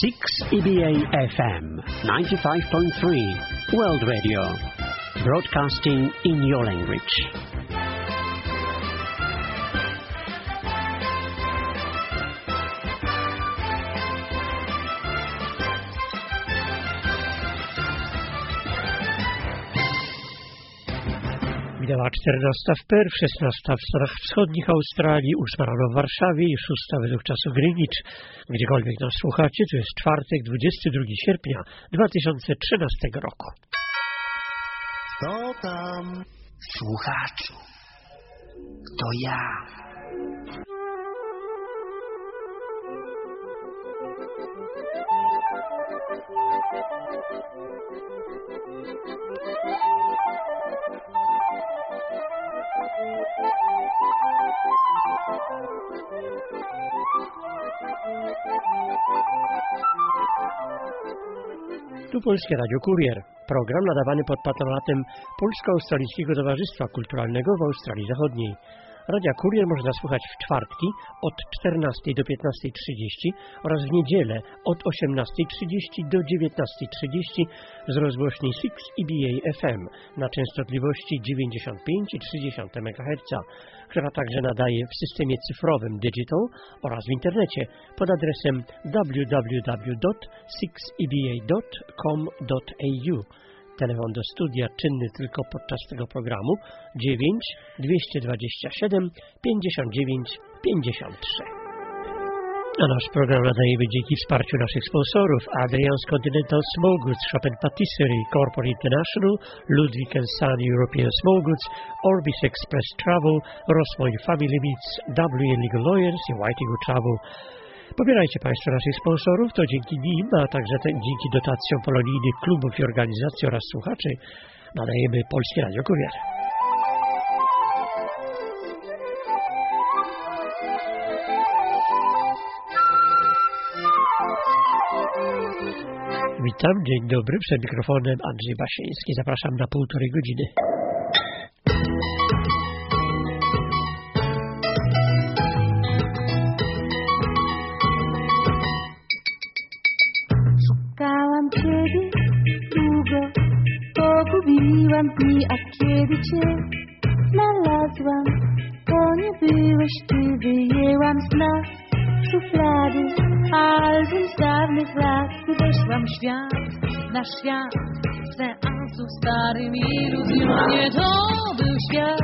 6 EBA FM 95.3 World Radio broadcasting in your language. Minęła 14 w Perth, 16 w Stanach Wschodnich, Australii, 8 rano w Warszawie i 6 według czasu Greenwich. Gdziekolwiek nas słuchacie, to jest czwartek, 22 sierpnia 2013 roku. Kto tam? Słuchaczu, to ja. Tu Polskie Radio Kurier, program nadawany pod patronatem Polsko-Australijskiego Towarzystwa Kulturalnego w Australii Zachodniej. Radia Kurier można słuchać w czwartki od 14 do 15.30 oraz w niedzielę od 18.30 do 19.30 z rozgłośni 6 EBA FM na częstotliwości 95,3 MHz, która także nadaje w systemie cyfrowym Digital oraz w internecie pod adresem www.6eba.com.au. Telefon do studia czynny tylko podczas tego programu 9 227 59 53. A nasz program nadajemy dzięki wsparciu naszych sponsorów Adrian's Continental Small Goods, Shop and Patisserie, Corporate International, Ludwig Son European Small Goods, Orbis Express Travel, Rosmoń Family Meets, WN Legal Lawyers i Whitingu Travel. Pobierajcie Państwo naszych sponsorów, to dzięki nim, a także dzięki dotacjom polonijnych klubów i organizacji oraz słuchaczy nadajemy Polskie Radio Kurier. Witam, dzień dobry, przed mikrofonem Andrzej Basieński. Zapraszam na półtorej godziny. Cię znalazłam, to nie byłeś Ty, wyjęłam z nas szuflady, album z dawnych lat, weszłam świat, na świat, seansu w starym iluzjonie, to był świat,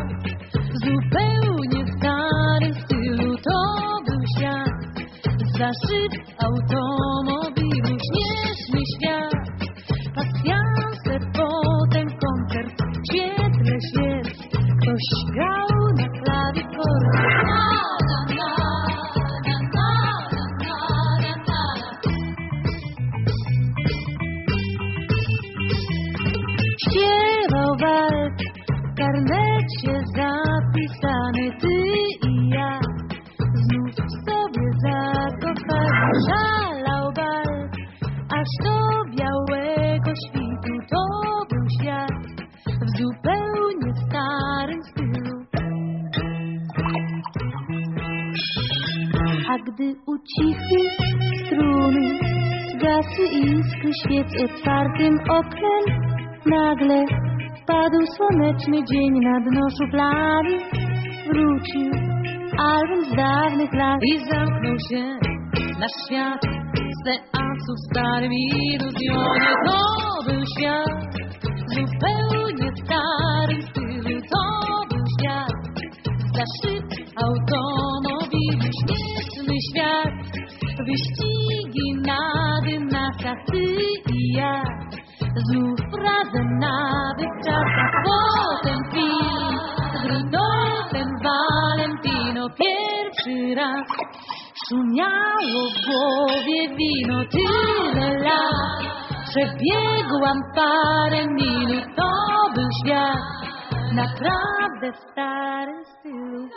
zupełnie stary w stylu, to był świat, zaszyt automobilu, słoneczny dzień na dno szuflady. Wrócił album z dawnych lat i zamknął się nasz świat z seansu w starym iluzjonie. To był świat zupełnie w starym stylu. To był świat zaszyt automobili, śmieszny świat, wyścigi Szumiało w głowie wino, tyle lat. Przebiegłam parę mil, to był świat naprawdę w starym stylu.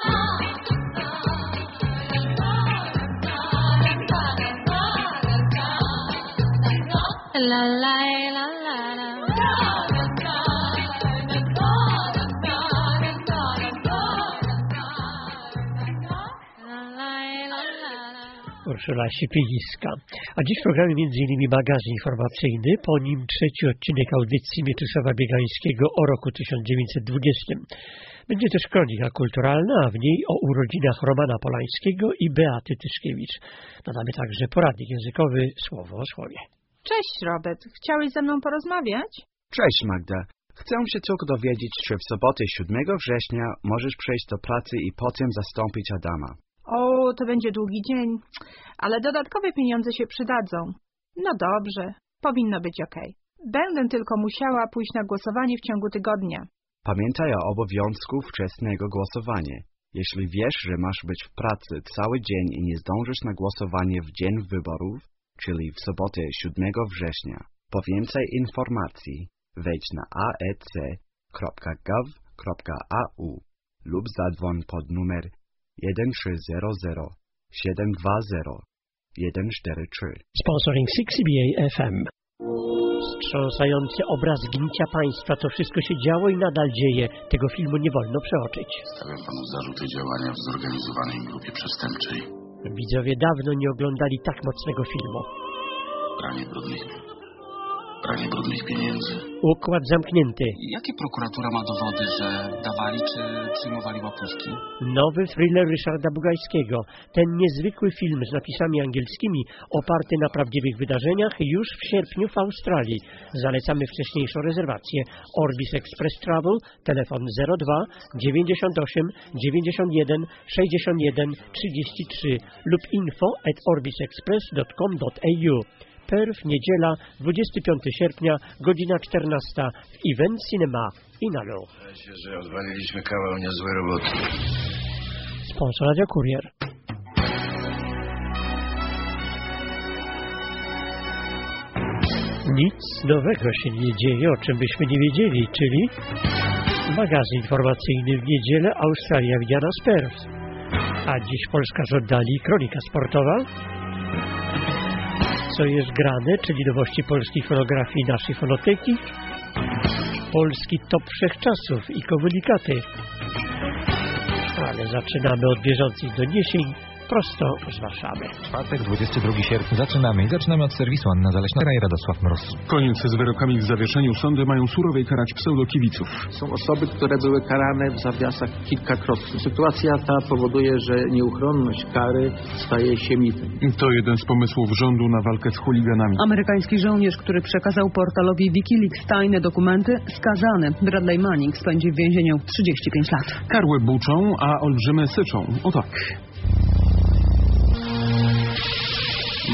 La la Urszula Sipińska. A dziś w programie m.in. magazyn informacyjny, po nim trzeci odcinek audycji Mieczysława Biegańskiego o roku 1920. Będzie też kronika kulturalna, a w niej o urodzinach Romana Polańskiego i Beaty Tyszkiewicz. Dodamy także poradnik językowy Słowo o Słowie. Cześć, Robert. Chciałeś ze mną porozmawiać? Cześć, Magda. Chcę się tylko dowiedzieć, czy w sobotę 7 września możesz przejść do pracy i potem zastąpić Adama. O, to będzie długi dzień, ale dodatkowe pieniądze się przydadzą. No dobrze, powinno być ok. Będę tylko musiała pójść na głosowanie w ciągu tygodnia. Pamiętaj o obowiązku wczesnego głosowania. Jeśli wiesz, że masz być w pracy cały dzień i nie zdążysz na głosowanie w dzień wyborów, czyli w sobotę 7 września, po więcej informacji wejdź na aec.gov.au lub zadzwoń pod numer 1300 720 143. Sponsoring 6CBA FM. Wstrząsający obraz gnicia państwa. To wszystko się działo i nadal dzieje. Tego filmu nie wolno przeoczyć. Stawiam panu zarzuty działania w zorganizowanej grupie przestępczej. Widzowie dawno nie oglądali tak mocnego filmu. Pranie brudnych, pranie brudnych pieniędzy. Układ zamknięty. Jakie prokuratura ma dowody, że dawali czy przyjmowali łapówki? Nowy thriller Ryszarda Bugajskiego. Ten niezwykły film z napisami angielskimi, oparty na prawdziwych wydarzeniach, już w sierpniu w Australii. Zalecamy wcześniejszą rezerwację. Orbis Express Travel, telefon 02 98 91 61 33 lub info at orbisexpress.com.au. Perf, niedziela, 25 sierpnia, godzina 14 w Event Cinema Inalu. się, że odwaliliśmy kawał niezłej roboty. Sponsor Radio Kurier. Nic nowego się nie dzieje, o czym byśmy nie wiedzieli, czyli magazyn informacyjny w niedzielę Australia widziana z Perth. A dziś Polska z oddali kronika sportowa, co jest grane, czyli nowości polskiej fonografii naszej fonoteki, polski top wszechczasów i komunikaty. Ale zaczynamy od bieżących doniesień prosto z Warszawy. Czwartek, 22 sierpnia. Zaczynamy i zaczynamy od serwisu Anna Zaleśna i Radosław Mróz. Koniec z wyrokami w zawieszeniu. Sądy mają surowej karać pseudokibiców. Są osoby, które były karane w zawiasach kilkakrotnie. Sytuacja ta powoduje, że nieuchronność kary staje się mitem. To jeden z pomysłów rządu na walkę z chuliganami. Amerykański żołnierz, który przekazał portalowi Wikileaks tajne dokumenty, skazany. Bradley Manning spędzi w więzieniu 35 lat. Karły buczą, a olbrzymy syczą. O tak.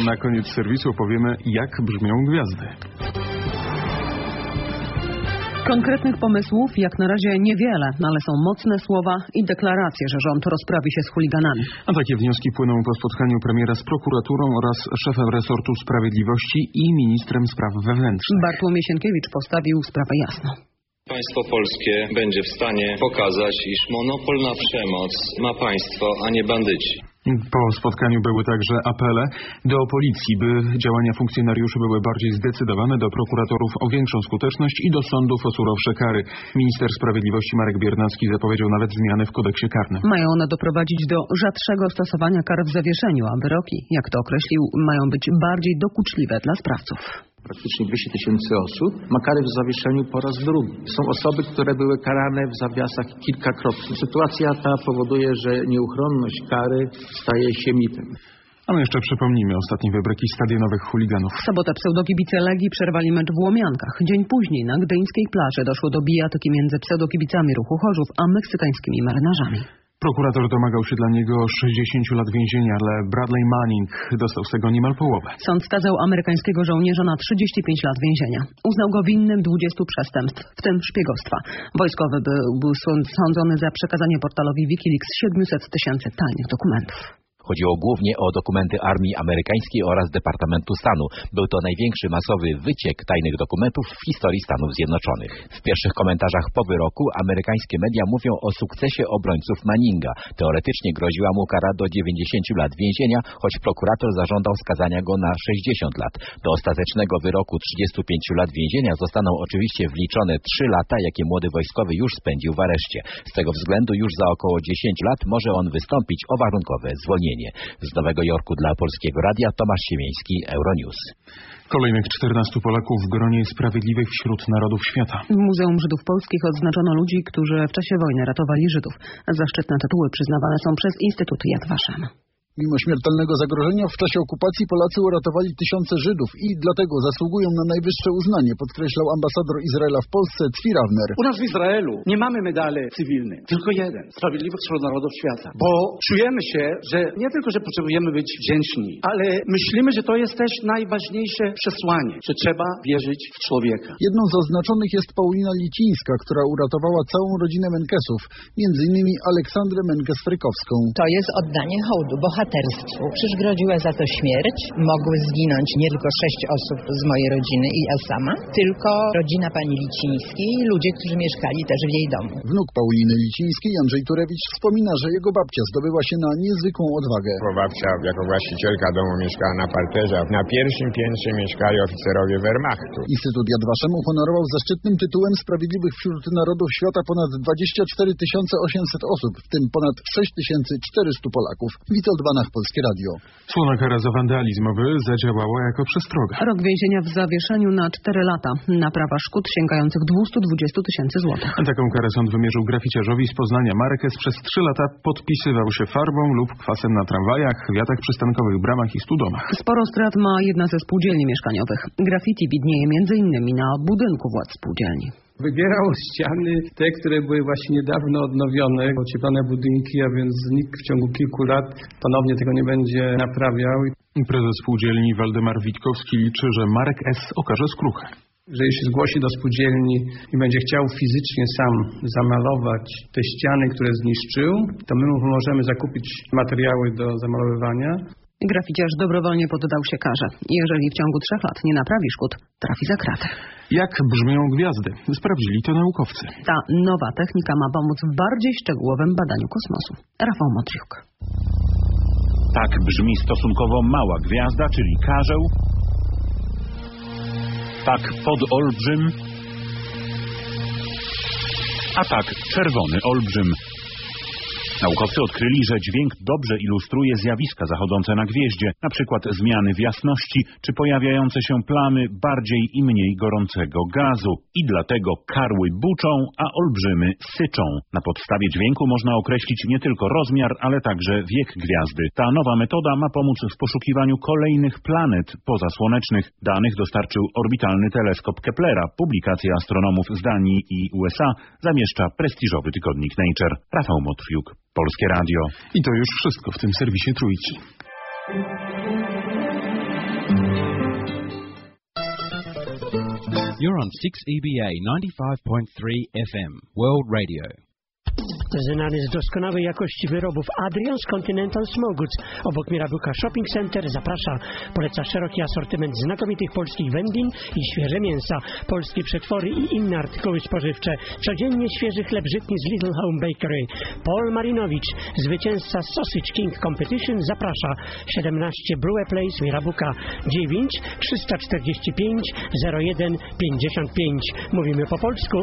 Na koniec serwisu opowiemy, jak brzmią gwiazdy. Konkretnych pomysłów jak na razie niewiele, no ale są mocne słowa i deklaracje, że rząd rozprawi się z chuliganami. A takie wnioski płyną po spotkaniu premiera z prokuraturą oraz szefem resortu sprawiedliwości i ministrem spraw wewnętrznych. Bartłomiej Sienkiewicz postawił sprawę jasno. Państwo polskie będzie w stanie pokazać, iż monopol na przemoc ma państwo, a nie bandyci. Po spotkaniu były także apele do policji, by działania funkcjonariuszy były bardziej zdecydowane, do prokuratorów o większą skuteczność i do sądów o surowsze kary. Minister Sprawiedliwości Marek Biernacki zapowiedział nawet zmiany w kodeksie karnym. Mają one doprowadzić do rzadszego stosowania kar w zawieszeniu, a wyroki, jak to określił, mają być bardziej dokuczliwe dla sprawców praktycznie 200 tysięcy osób, ma karę w zawieszeniu po raz drugi. Są osoby, które były karane w zawiasach kilkakrotnie. Sytuacja ta powoduje, że nieuchronność kary staje się mitem. A my jeszcze przypomnijmy ostatnie wybryki stadionowych chuliganów. W sobotę pseudokibice Legii przerwali mecz w Łomiankach. Dzień później na gdyńskiej plaży doszło do bijatyki między pseudokibicami ruchu Chorzów a meksykańskimi marynarzami. Prokurator domagał się dla niego 60 lat więzienia, ale Bradley Manning dostał z tego niemal połowę. Sąd skazał amerykańskiego żołnierza na 35 lat więzienia. Uznał go winnym 20 przestępstw, w tym szpiegostwa. Wojskowy był, był sądzony za przekazanie portalowi Wikileaks 700 tysięcy tajnych dokumentów. Chodziło głównie o dokumenty armii amerykańskiej oraz Departamentu Stanu. Był to największy masowy wyciek tajnych dokumentów w historii Stanów Zjednoczonych. W pierwszych komentarzach po wyroku amerykańskie media mówią o sukcesie obrońców Manninga. Teoretycznie groziła mu kara do 90 lat więzienia, choć prokurator zażądał skazania go na 60 lat. Do ostatecznego wyroku 35 lat więzienia zostaną oczywiście wliczone 3 lata, jakie młody wojskowy już spędził w areszcie. Z tego względu już za około 10 lat może on wystąpić o warunkowe zwolnienie. Porozumienie. Z Nowego Jorku dla Polskiego Radia Tomasz Siemieński, Euronews. Kolejnych 14 Polaków w gronie sprawiedliwych wśród narodów świata. W Muzeum Żydów Polskich odznaczono ludzi, którzy w czasie wojny ratowali Żydów. Zaszczytne tytuły przyznawane są przez Instytut Yad Vashem. Mimo śmiertelnego zagrożenia w czasie okupacji Polacy uratowali tysiące Żydów i dlatego zasługują na najwyższe uznanie, podkreślał ambasador Izraela w Polsce Tzvi Ravner. U nas w Izraelu nie mamy medale cywilnej, tylko jeden, Sprawiedliwych wśród Narodów Świata, bo czujemy się, że nie tylko, że potrzebujemy być wdzięczni, ale myślimy, że to jest też najważniejsze przesłanie, że trzeba wierzyć w człowieka. Jedną z oznaczonych jest Paulina Licińska, która uratowała całą rodzinę Menkesów, między innymi Aleksandrę Menkes-Frykowską. To jest oddanie hołdu, bohaterstwu bohaterstwu. Przygrodziła za to śmierć. Mogły zginąć nie tylko sześć osób z mojej rodziny i ja sama, tylko rodzina pani Licińskiej i ludzie, którzy mieszkali też w jej domu. Wnuk Pauliny Licińskiej, Andrzej Turewicz, wspomina, że jego babcia zdobyła się na niezwykłą odwagę. Bo babcia jako właścicielka domu mieszkała na parterze, a na pierwszym piętrze mieszkali oficerowie Wehrmachtu. Instytut Yad Vashem uhonorował zaszczytnym tytułem Sprawiedliwych wśród Narodów Świata ponad 24 800 osób, w tym ponad 6400 Polaków. Witold Banach, Polskie Radio. Słona kara za wandalizmowy zadziałała jako przestroga. Rok więzienia w zawieszeniu na 4 lata. Naprawa szkód sięgających 220 tysięcy złotych. Taką karę sąd wymierzył graficiarzowi z Poznania. Marquez przez 3 lata podpisywał się farbą lub kwasem na tramwajach, wiatach przystankowych, bramach i studomach. Sporo strat ma jedna ze spółdzielni mieszkaniowych. Graffiti widnieje m.in. na budynku władz spółdzielni. Wybierał ściany, te, które były właśnie niedawno odnowione, ocieplone budynki, a więc nikt w ciągu kilku lat ponownie tego nie będzie naprawiał. Prezes spółdzielni Waldemar Witkowski liczy, że Marek S. okaże skruchę. Że jeśli zgłosi do spółdzielni i będzie chciał fizycznie sam zamalować te ściany, które zniszczył, to my mu możemy zakupić materiały do zamalowywania. Graficiarz dobrowolnie poddał się karze. Jeżeli w ciągu trzech lat nie naprawi szkód, trafi za kratę. Jak brzmią gwiazdy? Sprawdzili to naukowcy. Ta nowa technika ma pomóc w bardziej szczegółowym badaniu kosmosu. Rafał Motriuk. Tak brzmi stosunkowo mała gwiazda, czyli karzeł. Tak podolbrzym. A tak czerwony olbrzym. Naukowcy odkryli, że dźwięk dobrze ilustruje zjawiska zachodzące na gwieździe, przykład zmiany w jasności czy pojawiające się plamy bardziej i mniej gorącego gazu. I dlatego karły buczą, a olbrzymy syczą. Na podstawie dźwięku można określić nie tylko rozmiar, ale także wiek gwiazdy. Ta nowa metoda ma pomóc w poszukiwaniu kolejnych planet pozasłonecznych. Danych dostarczył orbitalny teleskop Keplera. Publikację astronomów z Danii i USA zamieszcza prestiżowy tygodnik Nature. Rafał Motwiuk. Polskie Radio. I to już wszystko w tym serwisie Trójki. You're on 6EBA 95.3 FM, World Radio. Znany z doskonałej jakości wyrobów Adrian's Continental Smogoods obok Mirabuka Shopping Center zaprasza. Poleca szeroki asortyment znakomitych polskich wędlin i świeże mięsa, polskie przetwory i inne artykuły spożywcze. Codziennie świeży chleb żytni z Little Home Bakery. Paul Marinowicz, zwycięzca Sausage King Competition zaprasza. 17 Brewer Place Mirabuka 9 345 01 55. Mówimy po polsku.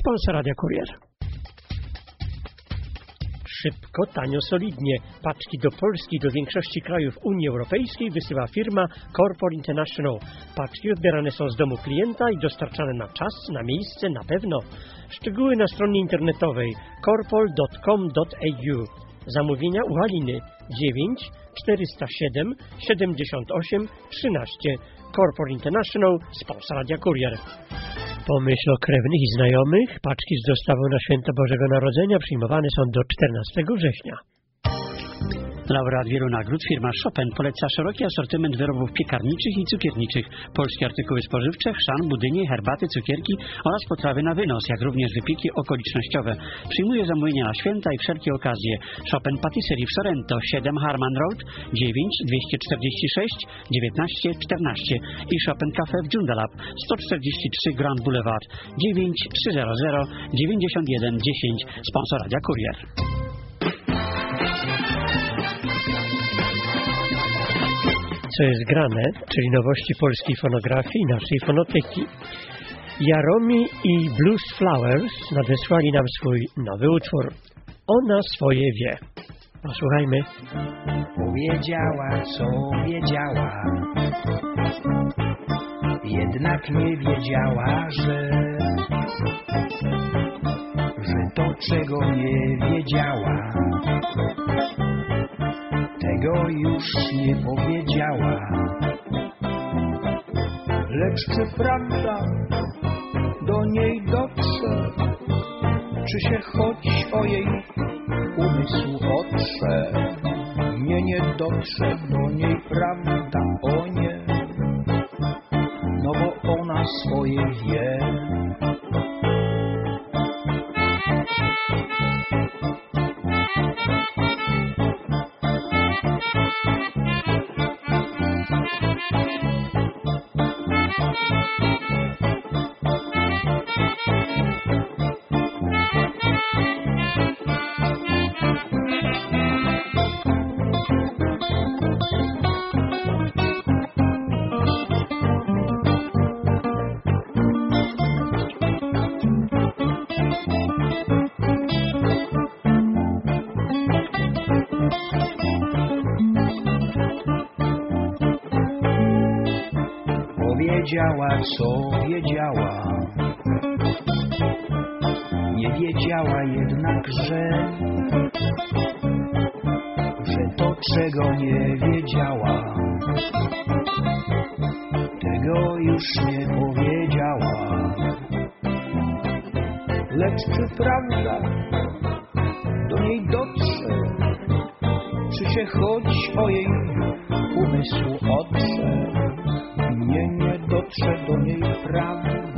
Sponsor Radia Kurier. Szybko, tanio, solidnie. Paczki do Polski do większości krajów Unii Europejskiej wysyła firma Corpor International. Paczki odbierane są z domu klienta i dostarczane na czas, na miejsce, na pewno. Szczegóły na stronie internetowej corpol.com.au. Zamówienia u Haliny 9 407 78 13. Corpor International, sponsor Radia Kurier. Pomyśl o krewnych i znajomych. Paczki z dostawą na święto Bożego Narodzenia przyjmowane są do 14 września. Laureat wielu nagród firma Chopin poleca szeroki asortyment wyrobów piekarniczych i cukierniczych, polskie artykuły spożywcze, chrzan, budynie, herbaty, cukierki oraz potrawy na wynos, jak również wypieki okolicznościowe. Przyjmuje zamówienia na święta i wszelkie okazje. Chopin Patisserie w Sorrento 7 Harman Road 9 246 19 14 i Chopin Cafe w Joondalup 143 Grand Boulevard 9 300 91 10 sponsor Radia Kurier. Co jest grane, czyli nowości polskiej fonografii i naszej fonoteki. Jaromi i Blues Flowers nadesłali nam swój nowy utwór. Ona swoje wie. Posłuchajmy. Powiedziała, co wiedziała, jednak nie wiedziała, że, że to, czego nie wiedziała, tego już nie powiedziała. Lecz czy prawda do niej dotrze, czy się choć o jej umysł otrze, nie, nie dotrze do niej prawda, o nie, no bo ona swoje wie. Powiedziała, co wiedziała, nie wiedziała jednak, że, że to, czego nie wiedziała, tego już nie powiedziała. Lecz czy prawda do niej dotrze, czy się choć o jej umysł otrze? Nie, nie dotrze do niej prawda,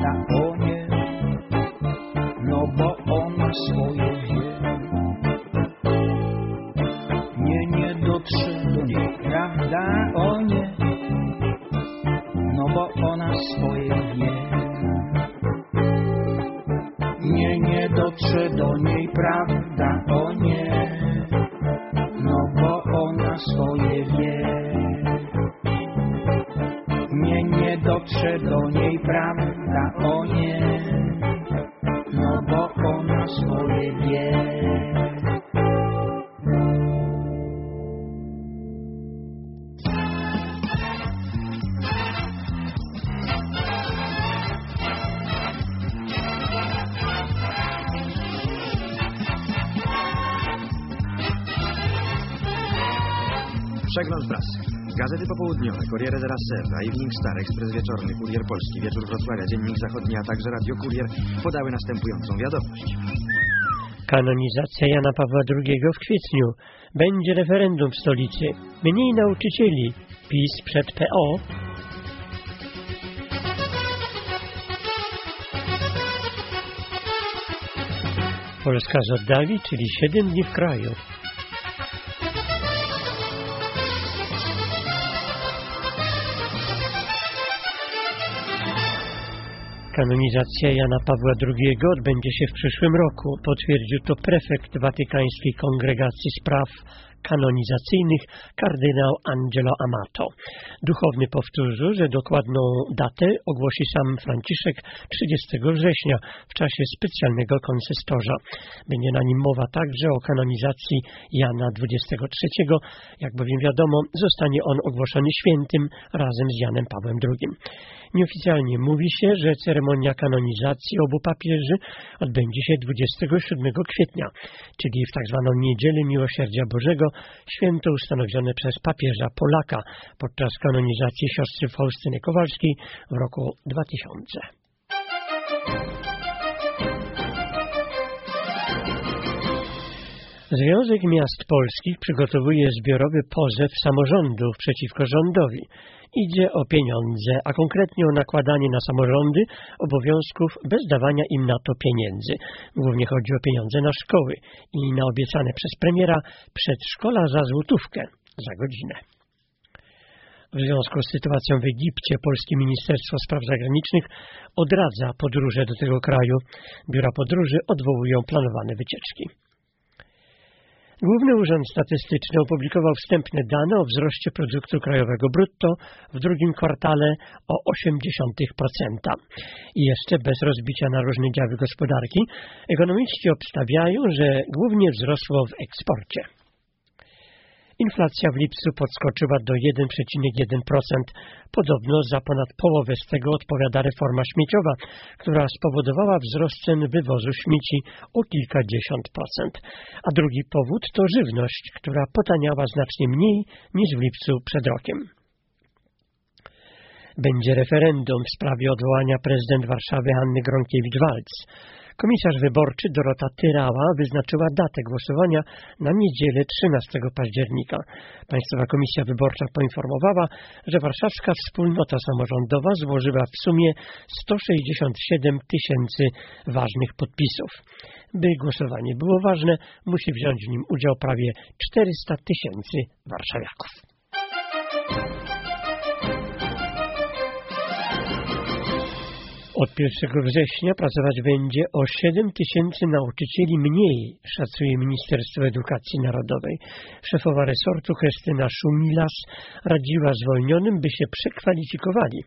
Corriere della Sera, Evening Star, Ekspres Wieczorny, Kurier Polski, Wieczór Wrocławia, Dziennik Zachodni, a także Radio Kurier podały następującą wiadomość. Kanonizacja Jana Pawła II w kwietniu. Będzie referendum w stolicy. Mniej nauczycieli. PiS przed PO. Polska z oddali, czyli 7 dni w kraju. Kanonizacja Jana Pawła II odbędzie się w przyszłym roku, potwierdził to prefekt Watykańskiej Kongregacji Spraw Kanonizacyjnych kardynał Angelo Amato. Duchowny powtórzył, że dokładną datę ogłosi sam Franciszek 30 września w czasie specjalnego konsystorza. Będzie na nim mowa także o kanonizacji Jana XXIII, jak bowiem wiadomo, zostanie on ogłoszony świętym razem z Janem Pawłem II. Nieoficjalnie mówi się, że ceremonia kanonizacji obu papieży odbędzie się 27 kwietnia, czyli w tak zwaną Niedzielę Miłosierdzia Bożego, święto ustanowione przez papieża Polaka podczas kanonizacji siostry Faustyny Kowalskiej w roku 2000. Związek Miast Polskich przygotowuje zbiorowy pozew samorządów przeciwko rządowi. Idzie o pieniądze, a konkretnie o nakładanie na samorządy obowiązków bez dawania im na to pieniędzy. Głównie chodzi o pieniądze na szkoły i na obiecane przez premiera przedszkola za złotówkę za godzinę. W związku z sytuacją w Egipcie Polskie Ministerstwo Spraw Zagranicznych odradza podróże do tego kraju. Biura podróży odwołują planowane wycieczki. Główny Urząd Statystyczny opublikował wstępne dane o wzroście produktu krajowego brutto w drugim kwartale o 0,8%. I jeszcze bez rozbicia na różne działy gospodarki, ekonomiści obstawiają, że głównie wzrosło w eksporcie. Inflacja w lipcu podskoczyła do 1,1%. Podobno za ponad połowę z tego odpowiada reforma śmieciowa, która spowodowała wzrost cen wywozu śmieci o kilkadziesiąt procent. A drugi powód to żywność, która potaniała znacznie mniej niż w lipcu przed rokiem. Będzie referendum w sprawie odwołania prezydent Warszawy Anny Gronkiewicz-Walc. Komisarz wyborczy Dorota Tyrała wyznaczyła datę głosowania na niedzielę 13 października. Państwowa Komisja Wyborcza poinformowała, że warszawska wspólnota samorządowa złożyła w sumie 167 tysięcy ważnych podpisów. By głosowanie było ważne, musi wziąć w nim udział prawie 400 tysięcy warszawiaków. Od 1 września pracować będzie o 7 tysięcy nauczycieli mniej, szacuje Ministerstwo Edukacji Narodowej. Szefowa resortu Krystyna Szumilas radziła zwolnionym, by się przekwalifikowali.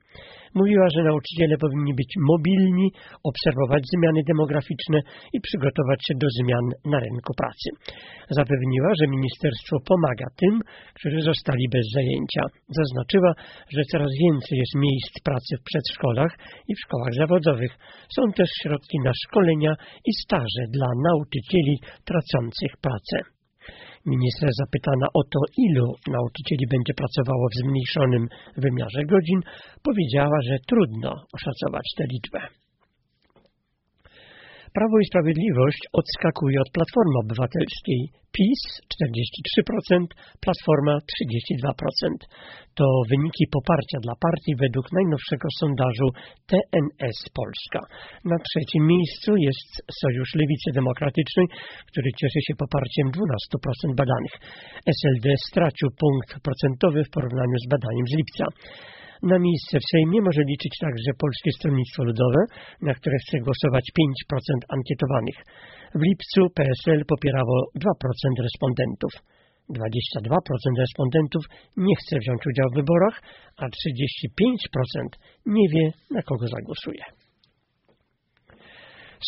Mówiła, że nauczyciele powinni być mobilni, obserwować zmiany demograficzne i przygotować się do zmian na rynku pracy. Zapewniła, że ministerstwo pomaga tym, którzy zostali bez zajęcia. Zaznaczyła, że coraz więcej jest miejsc pracy w przedszkolach i w szkołach zawodowych. Są też środki na szkolenia i staże dla nauczycieli tracących pracę. Ministra zapytana o to, ilu nauczycieli będzie pracowało w zmniejszonym wymiarze godzin, powiedziała, że trudno oszacować tę liczbę. Prawo i Sprawiedliwość odskakuje od Platformy Obywatelskiej. PiS 43%, Platforma 32%. To wyniki poparcia dla partii według najnowszego sondażu TNS Polska. Na trzecim miejscu jest Sojusz Lewicy Demokratycznej, który cieszy się poparciem 12% badanych. SLD stracił punkt procentowy w porównaniu z badaniem z lipca. Na miejsce w Sejmie może liczyć także Polskie Stronnictwo Ludowe, na które chce głosować 5% ankietowanych. W lipcu PSL popierało 2% respondentów. 22% respondentów nie chce wziąć udziału w wyborach, a 35% nie wie, na kogo zagłosuje.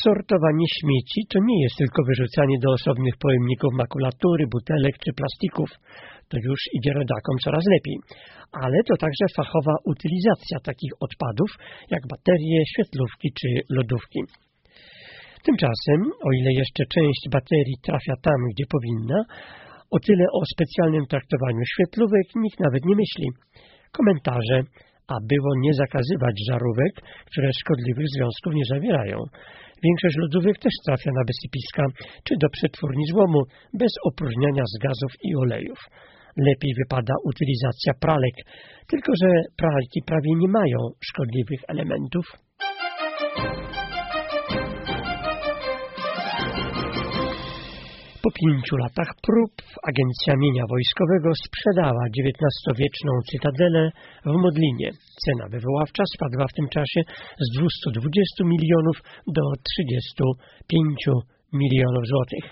Sortowanie śmieci to nie jest tylko wyrzucanie do osobnych pojemników makulatury, butelek czy plastików. To już idzie rodakom coraz lepiej. Ale to także fachowa utylizacja takich odpadów, jak baterie, świetlówki czy lodówki. Tymczasem, o ile jeszcze część baterii trafia tam, gdzie powinna, o tyle o specjalnym traktowaniu świetlówek nikt nawet nie myśli. Komentarze, a było nie zakazywać żarówek, które szkodliwych związków nie zawierają. Większość lodówek też trafia na wysypiska czy do przetwórni złomu bez opróżniania z gazów i olejów. Lepiej wypada utylizacja pralek, tylko że pralki prawie nie mają szkodliwych elementów. Po pięciu latach prób Agencja Mienia Wojskowego sprzedała XIX-wieczną cytadelę w Modlinie. Cena wywoławcza spadła w tym czasie z 220 milionów do 35 milionów złotych.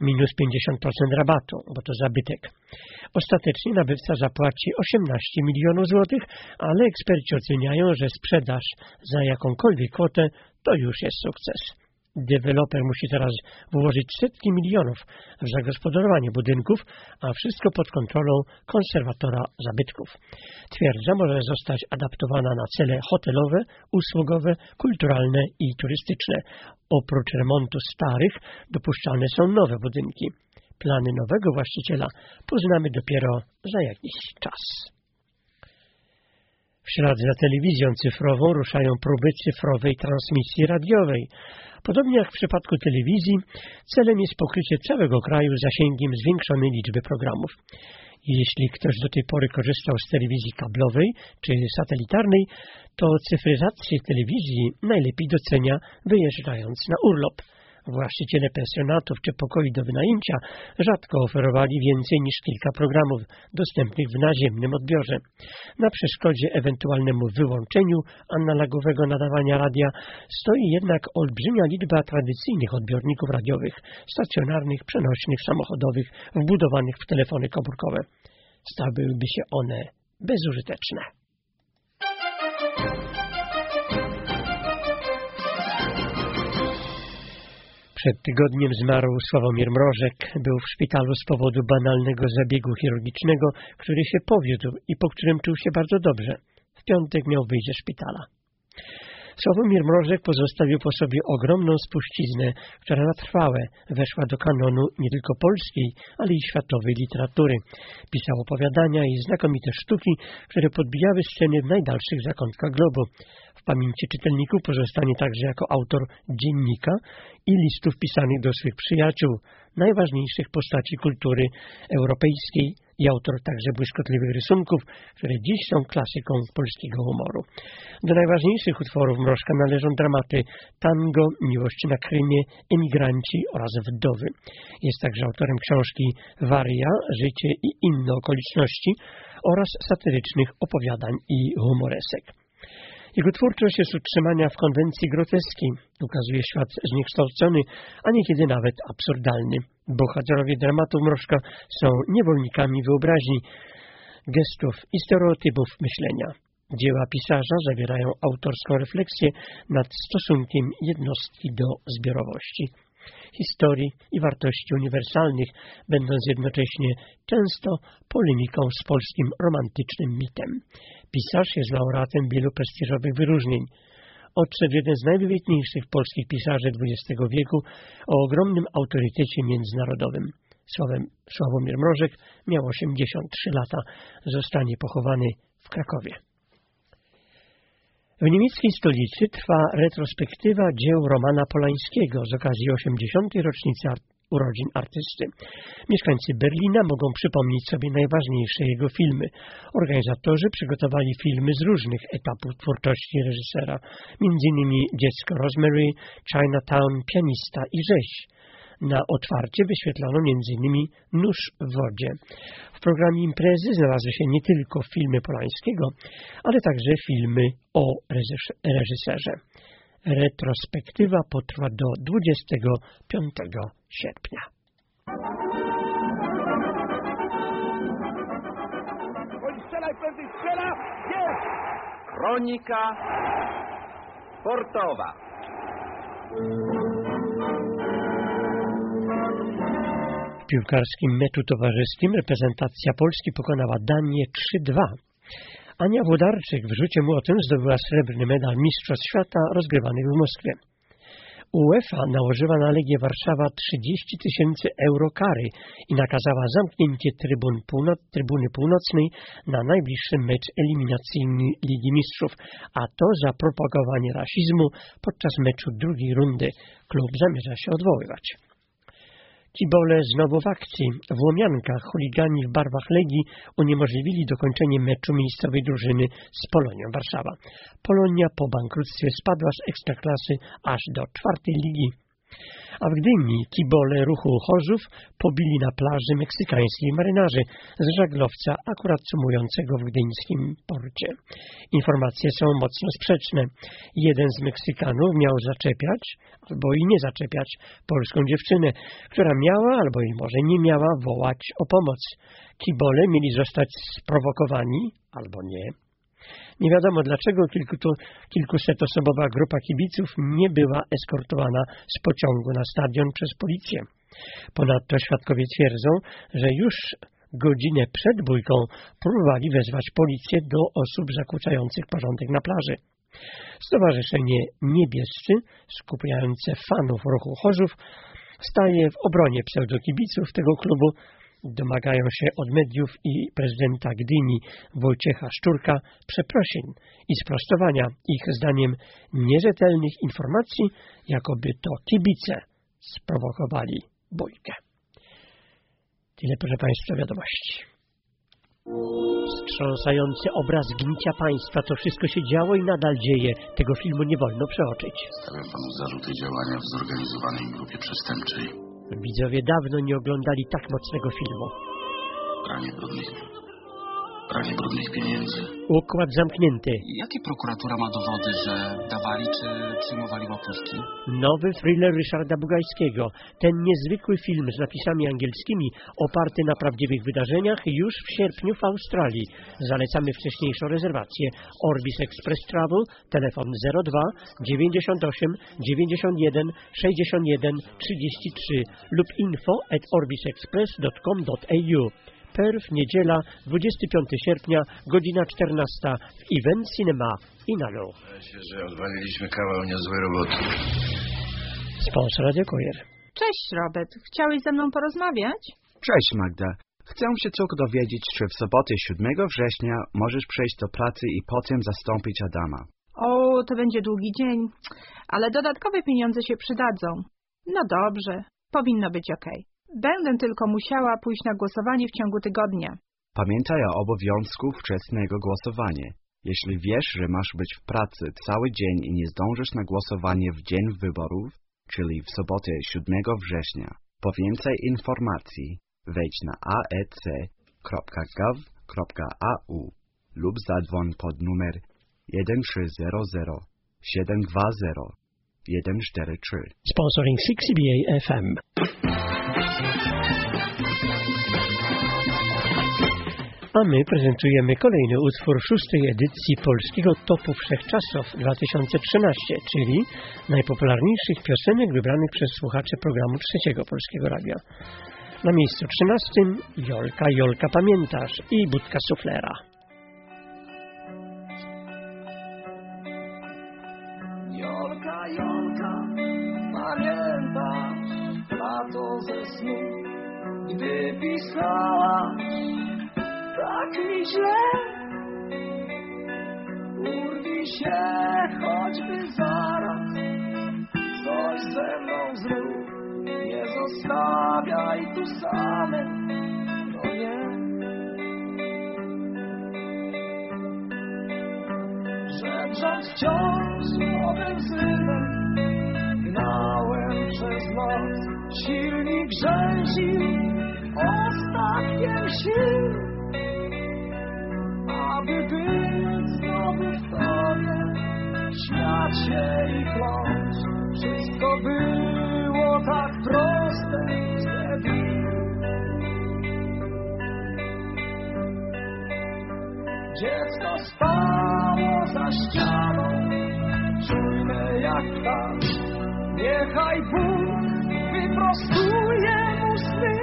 Minus 50% rabatu, bo to zabytek. Ostatecznie nabywca zapłaci 18 milionów złotych, ale eksperci oceniają, że sprzedaż za jakąkolwiek kwotę to już jest sukces. Deweloper musi teraz włożyć setki milionów w zagospodarowanie budynków, a wszystko pod kontrolą konserwatora zabytków. Twierdza może zostać adaptowana na cele hotelowe, usługowe, kulturalne i turystyczne. Oprócz remontu starych dopuszczalne są nowe budynki. Plany nowego właściciela poznamy dopiero za jakiś czas. W ślad za telewizją cyfrową ruszają próby cyfrowej transmisji radiowej. Podobnie jak w przypadku telewizji, celem jest pokrycie całego kraju zasięgiem zwiększonej liczby programów. Jeśli ktoś do tej pory korzystał z telewizji kablowej czy satelitarnej, to cyfryzację telewizji najlepiej docenia wyjeżdżając na urlop. Właściciele pensjonatów czy pokoi do wynajęcia rzadko oferowali więcej niż kilka programów dostępnych w naziemnym odbiorze. Na przeszkodzie ewentualnemu wyłączeniu analogowego nadawania radia stoi jednak olbrzymia liczba tradycyjnych odbiorników radiowych, stacjonarnych, przenośnych, samochodowych, wbudowanych w telefony komórkowe. Stałyby się one bezużyteczne. Przed tygodniem zmarł Sławomir Mrożek. Był w szpitalu z powodu banalnego zabiegu chirurgicznego, który się powiódł i po którym czuł się bardzo dobrze. W piątek miał wyjść ze szpitala. Sławomir Mrożek pozostawił po sobie ogromną spuściznę, która na trwałe weszła do kanonu nie tylko polskiej, ale i światowej literatury. Pisał opowiadania i znakomite sztuki, które podbijały sceny w najdalszych zakątkach globu. Pamięci czytelników pozostanie także jako autor dziennika i listów pisanych do swych przyjaciół, najważniejszych postaci kultury europejskiej i autor także błyskotliwych rysunków, które dziś są klasyką polskiego humoru. Do najważniejszych utworów Mrożka należą dramaty Tango, Miłość na Krymie, Emigranci oraz Wdowy. Jest także autorem książki Waria, Życie i inne okoliczności oraz satyrycznych opowiadań i humoresek. Jego twórczość jest utrzymania w konwencji groteski. Ukazuje świat zniekształcony, a niekiedy nawet absurdalny. Bohaterowie dramatu Mrożka są niewolnikami wyobraźni, gestów i stereotypów myślenia. Dzieła pisarza zawierają autorską refleksję nad stosunkiem jednostki do zbiorowości historii i wartości uniwersalnych, będąc jednocześnie często polemiką z polskim romantycznym mitem. Pisarz jest laureatem wielu prestiżowych wyróżnień. Odszedł jeden z najwybitniejszych polskich pisarzy XX wieku o ogromnym autorytecie międzynarodowym. Słowem Sławomir Mrożek miał 83 lata. Zostanie pochowany w Krakowie. W niemieckiej stolicy trwa retrospektywa dzieł Romana Polańskiego z okazji 80. rocznicy urodzin artysty. Mieszkańcy Berlina mogą przypomnieć sobie najważniejsze jego filmy. Organizatorzy przygotowali filmy z różnych etapów twórczości reżysera, m.in. Dziecko Rosemary, Chinatown, Pianista i Rzeź. Na otwarcie wyświetlono m.in. Nóż w wodzie. W programie imprezy znalazły się nie tylko filmy Polańskiego, ale także filmy o reżyserze. Retrospektywa potrwa do 25 sierpnia. Kronika sportowa. Piłkarskim meczu towarzyskim reprezentacja Polski pokonała Danię 3-2. Ania Włodarczyk w rzucie młotem zdobyła srebrny medal Mistrzostw Świata rozgrywanych w Moskwie. UEFA nałożyła na Legię Warszawa 30 tysięcy euro kary i nakazała zamknięcie trybun północ, trybuny północnej na najbliższy mecz eliminacyjny Ligi Mistrzów, a to za propagowanie rasizmu podczas meczu drugiej rundy. Klub zamierza się odwoływać. Kibole znowu w akcji. W Łomiankach chuligani w barwach Legii uniemożliwili dokończenie meczu miejscowej drużyny z Polonią Warszawa. Polonia po bankructwie spadła z ekstraklasy aż do czwartej ligi a w Gdyni kibole ruchu Chorzów pobili na plaży meksykańskiej marynarzy z żaglowca akurat sumującego w gdyńskim porcie. Informacje są mocno sprzeczne. Jeden z Meksykanów miał zaczepiać albo i nie zaczepiać polską dziewczynę, która miała albo i może nie miała wołać o pomoc. Kibole mieli zostać sprowokowani albo nie nie wiadomo dlaczego kilkusetosobowa grupa kibiców nie była eskortowana z pociągu na stadion przez policję. Ponadto świadkowie twierdzą, że już godzinę przed bójką próbowali wezwać policję do osób zakłócających porządek na plaży. Stowarzyszenie Niebiescy, skupiające fanów ruchu Chorzów, staje w obronie pseudokibiców tego klubu, domagają się od mediów i prezydenta Gdyni Wojciecha Szczurka przeprosin i sprostowania ich zdaniem nierzetelnych informacji, jakoby to kibice sprowokowali bójkę. Tyle, proszę Państwa, wiadomości. Wstrząsający obraz gnicia państwa. To wszystko się działo i nadal dzieje. Tego filmu nie wolno przeoczyć. Stawiam panu zarzuty działania w zorganizowanej grupie przestępczej. Widzowie dawno nie oglądali tak mocnego filmu. Brudnych pranie brudnych pieniędzy. Układ zamknięty. Jakie prokuratura ma dowody, że dawali czy przyjmowali łapówki? Nowy thriller Ryszarda Bugajskiego. Ten niezwykły film z napisami angielskimi, oparty na prawdziwych wydarzeniach, już w sierpniu w Australii. Zalecamy wcześniejszą rezerwację. Orbis Express Travel, telefon 02 98 91 61 33 lub info at orbisexpress.com.au. Perf, niedziela, 25 sierpnia, godzina 14 w Event Cinema Inalo. się, że odwaliliśmy kawał niezłej roboty. Sponsor Radio Kurier. Cześć, Robert. Chciałeś ze mną porozmawiać? Cześć, Magda. Chcę się tylko dowiedzieć, czy w sobotę 7 września możesz przejść do pracy i potem zastąpić Adama. O, to będzie długi dzień, ale dodatkowe pieniądze się przydadzą. No dobrze, powinno być ok. Będę tylko musiała pójść na głosowanie w ciągu tygodnia. Pamiętaj o obowiązku wczesnego głosowania. Jeśli wiesz, że masz być w pracy cały dzień i nie zdążysz na głosowanie w dzień wyborów, czyli w sobotę 7 września, po więcej informacji wejdź na aec.gov.au lub zadzwoń pod numer 1300 720 143. Sponsoring 6CBA FM. A my prezentujemy kolejny utwór szóstej edycji polskiego topu wszechczasów 2013, czyli najpopularniejszych piosenek wybranych przez słuchaczy programu trzeciego Polskiego Radia. Na miejscu trzynastym Jolka, Jolka Pamiętasz i Budka Suflera. Lato ze snu, gdy pisałaś tak mi źle. Urwij się choćby zaraz, coś ze mną zrób, nie zostawiaj tu samym, no nie. Żebrząc wciąż nowym zrywem, gnałem przez noc, silnik rzęził ostatkiem sił, aby być znowu w tobie, śmiać się i kląć. Wszystko było tak proste wtedy. Dziecko spało za ścianą, czujne jak tam. Niechaj Bóg wyprostuje mu sny.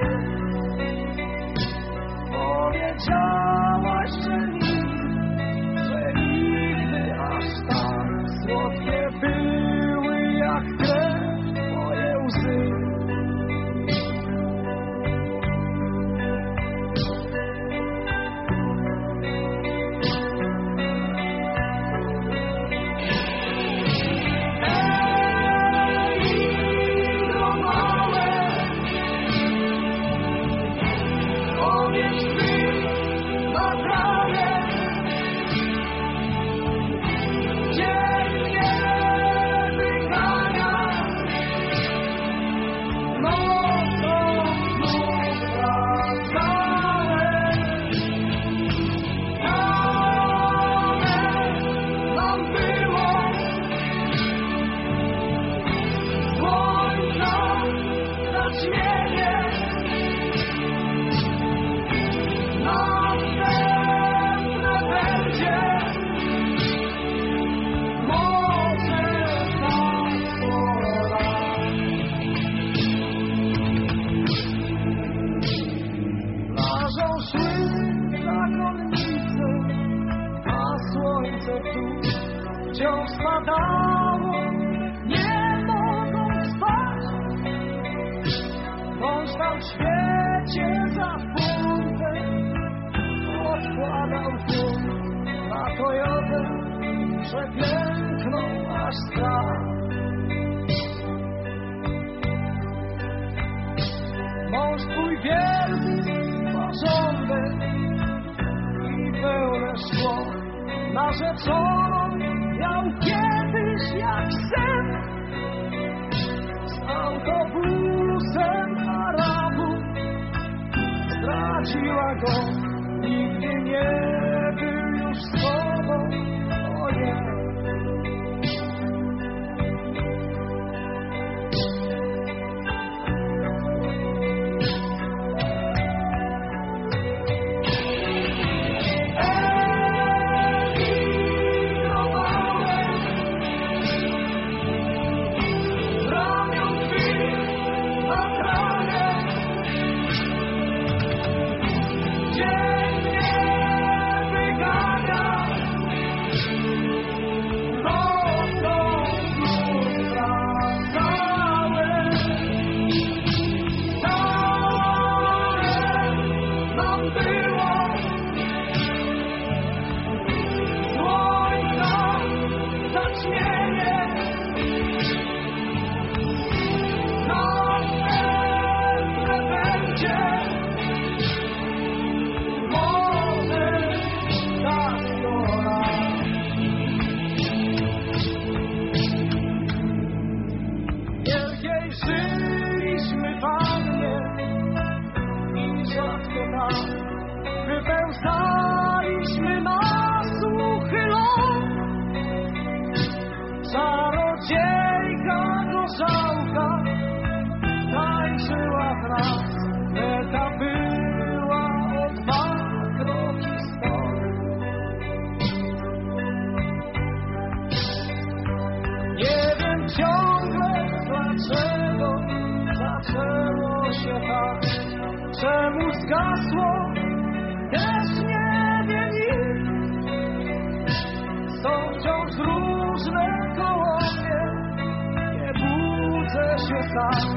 Powiedziałaś, że nigdy, że nigdy aż tak słodkie były jak krew moje łzy. Się tak, czemu zgasło, też nie wie nikt. Są wciąż różne koło mnie, nie budzę się sam,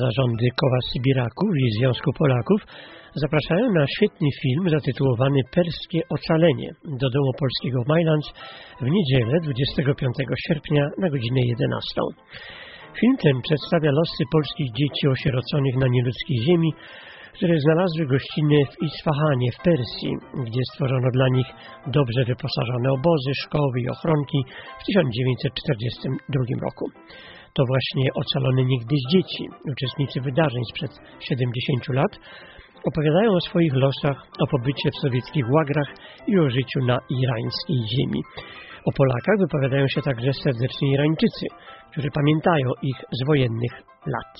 Zarządy Koła Sybiraków i Związku Polaków zapraszają na świetny film zatytułowany Perskie Ocalenie do Domu Polskiego w Majlands w niedzielę 25 sierpnia na godzinę 11. Film ten przedstawia losy polskich dzieci osieroconych na nieludzkiej ziemi, które znalazły gościnę w Isfahanie w Persji, gdzie stworzono dla nich dobrze wyposażone obozy, szkoły i ochronki w 1942 roku. To właśnie ocalone niegdyś dzieci, uczestnicy wydarzeń sprzed 70 lat, opowiadają o swoich losach, o pobycie w sowieckich łagrach i o życiu na irańskiej ziemi. O Polakach wypowiadają się także serdeczni Irańczycy, którzy pamiętają ich z wojennych lat.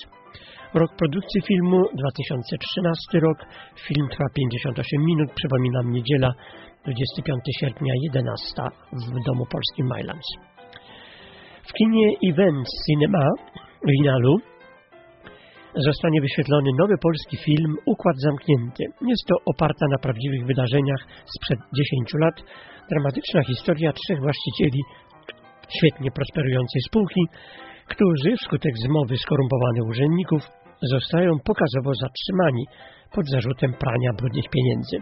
Rok produkcji filmu 2013 rok. Film trwa 58 minut. Przypominam niedziela 25 sierpnia 11 w Domu Polskim Majlands. W kinie Event Cinema w Inalu zostanie wyświetlony nowy polski film Układ Zamknięty. Jest to oparta na prawdziwych wydarzeniach sprzed 10 lat dramatyczna historia trzech właścicieli świetnie prosperującej spółki, którzy wskutek zmowy skorumpowanych urzędników zostają pokazowo zatrzymani pod zarzutem prania brudnych pieniędzy.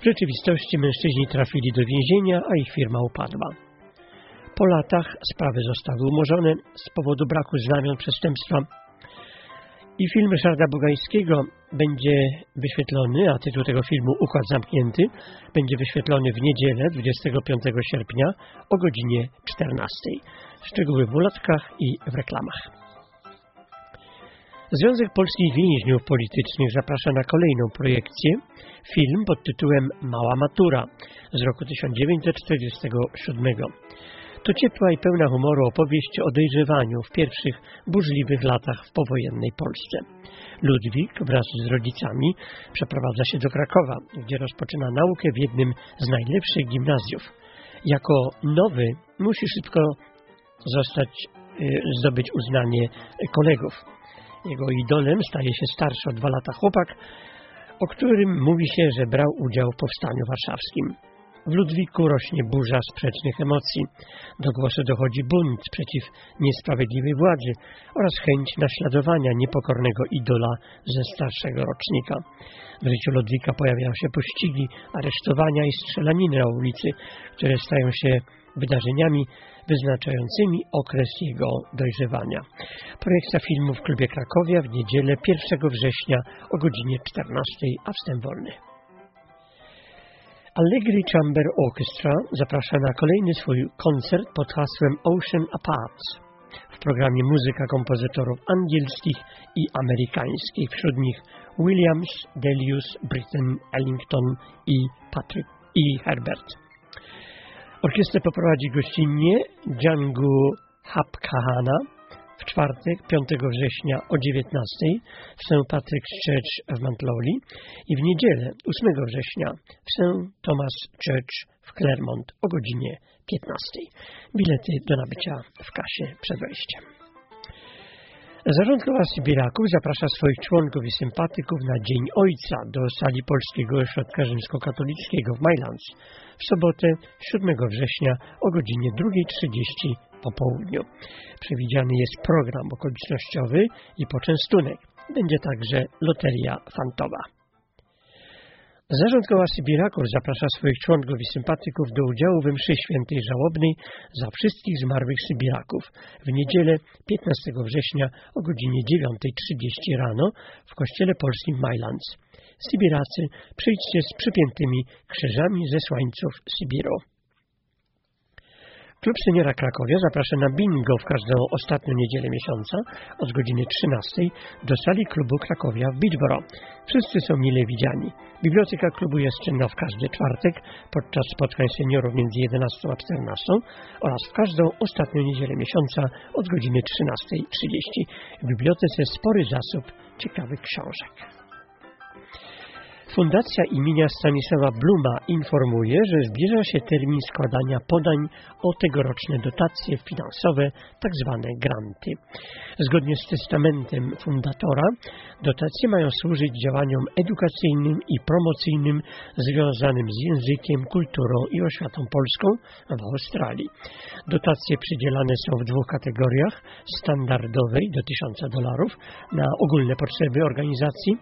W rzeczywistości mężczyźni trafili do więzienia, a ich firma upadła. Po latach sprawy zostały umorzone z powodu braku znamion przestępstwa i film Ryszarda Bogańskiego będzie wyświetlony, a tytuł tego filmu Układ Zamknięty będzie wyświetlony w niedzielę 25 sierpnia o godzinie 14. Szczegóły w ulotkach i w reklamach. Związek Polskich Więźniów Politycznych zaprasza na kolejną projekcję film pod tytułem Mała Matura z roku 1947. To ciepła i pełna humoru opowieść o dojrzewaniu w pierwszych burzliwych latach w powojennej Polsce. Ludwik wraz z rodzicami przeprowadza się do Krakowa, gdzie rozpoczyna naukę w jednym z najlepszych gimnazjów. Jako nowy musi szybko zostać, y, zdobyć uznanie kolegów. Jego idolem staje się starszy o dwa lata chłopak, o którym mówi się, że brał udział w powstaniu warszawskim. W Ludwiku rośnie burza sprzecznych emocji. Do głosu dochodzi bunt przeciw niesprawiedliwej władzy oraz chęć naśladowania niepokornego idola ze starszego rocznika. W życiu Ludwika pojawiają się pościgi, aresztowania i strzelaniny na ulicy, które stają się wydarzeniami wyznaczającymi okres jego dojrzewania. Projekcja filmu w Klubie Krakowia w niedzielę 1 września o godzinie 14, a wstęp wolny. Allegri Chamber Orchestra zaprasza na kolejny swój koncert pod hasłem Ocean Apart. W programie muzyka kompozytorów angielskich i amerykańskich, wśród nich Williams, Delius, Britten, Ellington i Patrick i Herbert. Orkiestrę poprowadzi gościnnie Django Hapkahana, w czwartek, 5 września o 19 w St. Patrick's Church w Mantloli i w niedzielę, 8 września w St. Thomas Church w Claremont o godzinie 15. Bilety do nabycia w kasie przed wejściem. Zarząd Koła Sybiraków zaprasza swoich członków i sympatyków na Dzień Ojca do sali Polskiego Ośrodka Rzymskokatolickiego w Majlands w sobotę 7 września o godzinie 2.30 po południu. Przewidziany jest program okolicznościowy i poczęstunek. Będzie także loteria fantowa. Zarząd Koła Sybiraków zaprasza swoich członków i sympatyków do udziału w mszy świętej żałobnej za wszystkich zmarłych Sybiraków w niedzielę 15 września o godzinie 9.30 rano w Kościele Polskim Majlands. Sybiracy, przyjdźcie z przypiętymi krzyżami ze słańców Sybiru. Klub Seniora Krakowia zaprasza na bingo w każdą ostatnią niedzielę miesiąca od godziny 13 do sali klubu Krakowia w Beachboro. Wszyscy są mile widziani. Biblioteka klubu jest czynna w każdy czwartek podczas spotkań seniorów między 11 a 14 oraz w każdą ostatnią niedzielę miesiąca od godziny 13.30. W bibliotece spory zasób ciekawych książek. Fundacja imienia Stanisława Bluma informuje, że zbliża się termin składania podań o tegoroczne dotacje finansowe, tzw. Tak granty. Zgodnie z testamentem fundatora, dotacje mają służyć działaniom edukacyjnym i promocyjnym związanym z językiem, kulturą i oświatą polską w Australii. Dotacje przydzielane są w dwóch kategoriach: standardowej do 1000 dolarów na ogólne potrzeby organizacji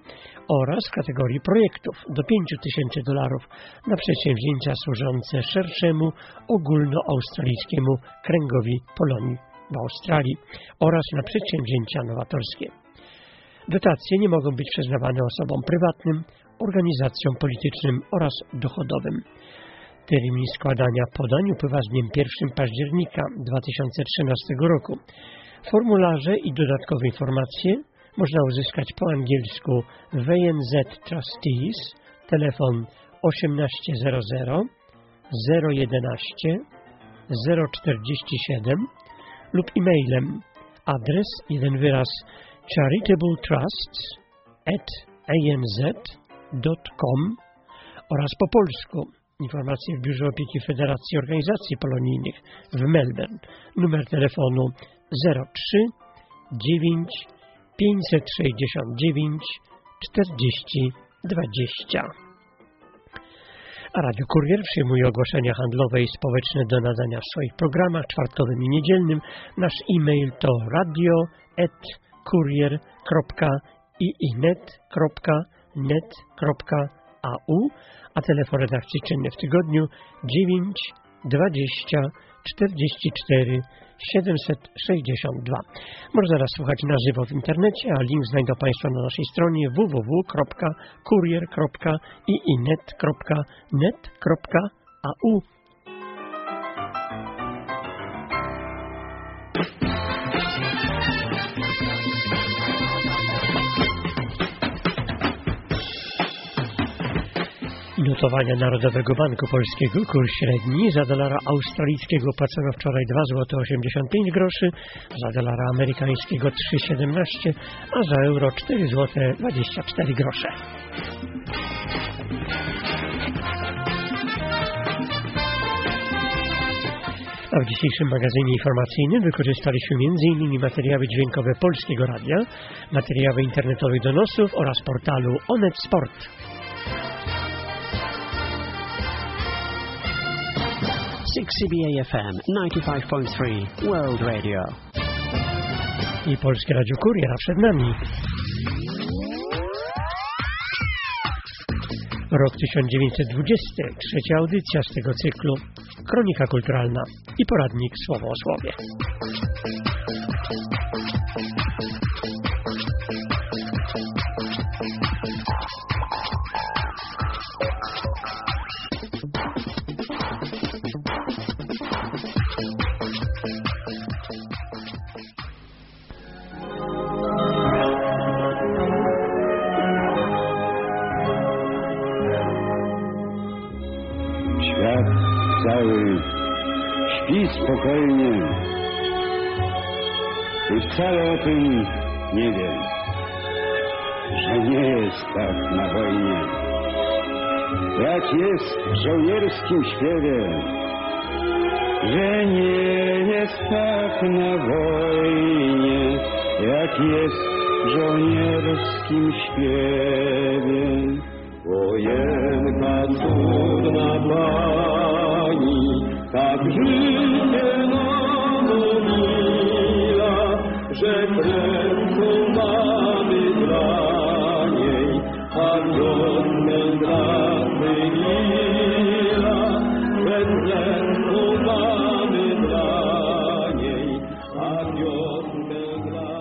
oraz kategorii projektów do 5000 dolarów na przedsięwzięcia służące szerszemu ogólnoaustralijskiemu kręgowi Polonii w Australii oraz na przedsięwzięcia nowatorskie. Dotacje nie mogą być przyznawane osobom prywatnym, organizacjom politycznym oraz dochodowym. Termin składania podań upływa z dniem 1 października 2013 roku. Formularze i dodatkowe informacje można uzyskać po angielsku WNZ Trustees, telefon 1800 011 047 lub e-mailem. Adres jeden wyraz charitabletrusts at anz.com oraz po polsku. Informacje w Biurze Opieki Federacji Organizacji Polonijnych w Melbourne. Numer telefonu 03 9 569 40 20. A Radio Kurier przyjmuje ogłoszenia handlowe i społeczne do nadania w swoich programach czwartkowym i niedzielnym. Nasz e-mail to radio.kurier.iinet.net.au, a telefon redakcji czynny w tygodniu 9 20 44 762. Można nas słuchać na żywo w internecie, a link znajdą Państwo na naszej stronie www.kurier.iinet.net.au. Notowania Narodowego Banku Polskiego kurs średni za dolara australijskiego płacono wczoraj 2 zł 85 groszy, za dolara amerykańskiego 3,17, a za euro 4 zł 24 grosze. A w dzisiejszym magazynie informacyjnym wykorzystaliśmy m.in. materiały dźwiękowe Polskiego Radia, materiały internetowych donosów oraz portalu Onet Sport. 6 CBA FM 95.3 World Radio. I Polskie Radio Kuriera przed nami. Rok 1920, trzecia audycja z tego cyklu, kronika kulturalna i poradnik Słowo o Słowie. Spokojnie i wcale o tym nie wie, że nie jest tak na wojnie. Jak jest w żołnierskim śpiewie, że nie jest tak na wojnie, jak jest w żołnierskim śpiewie. Wojenka cudna pani, tak życie nam umila, że kręgu mamy dla niej, a wiosnę dla mila, że kręgu mamy dla niej, a wiosnę dla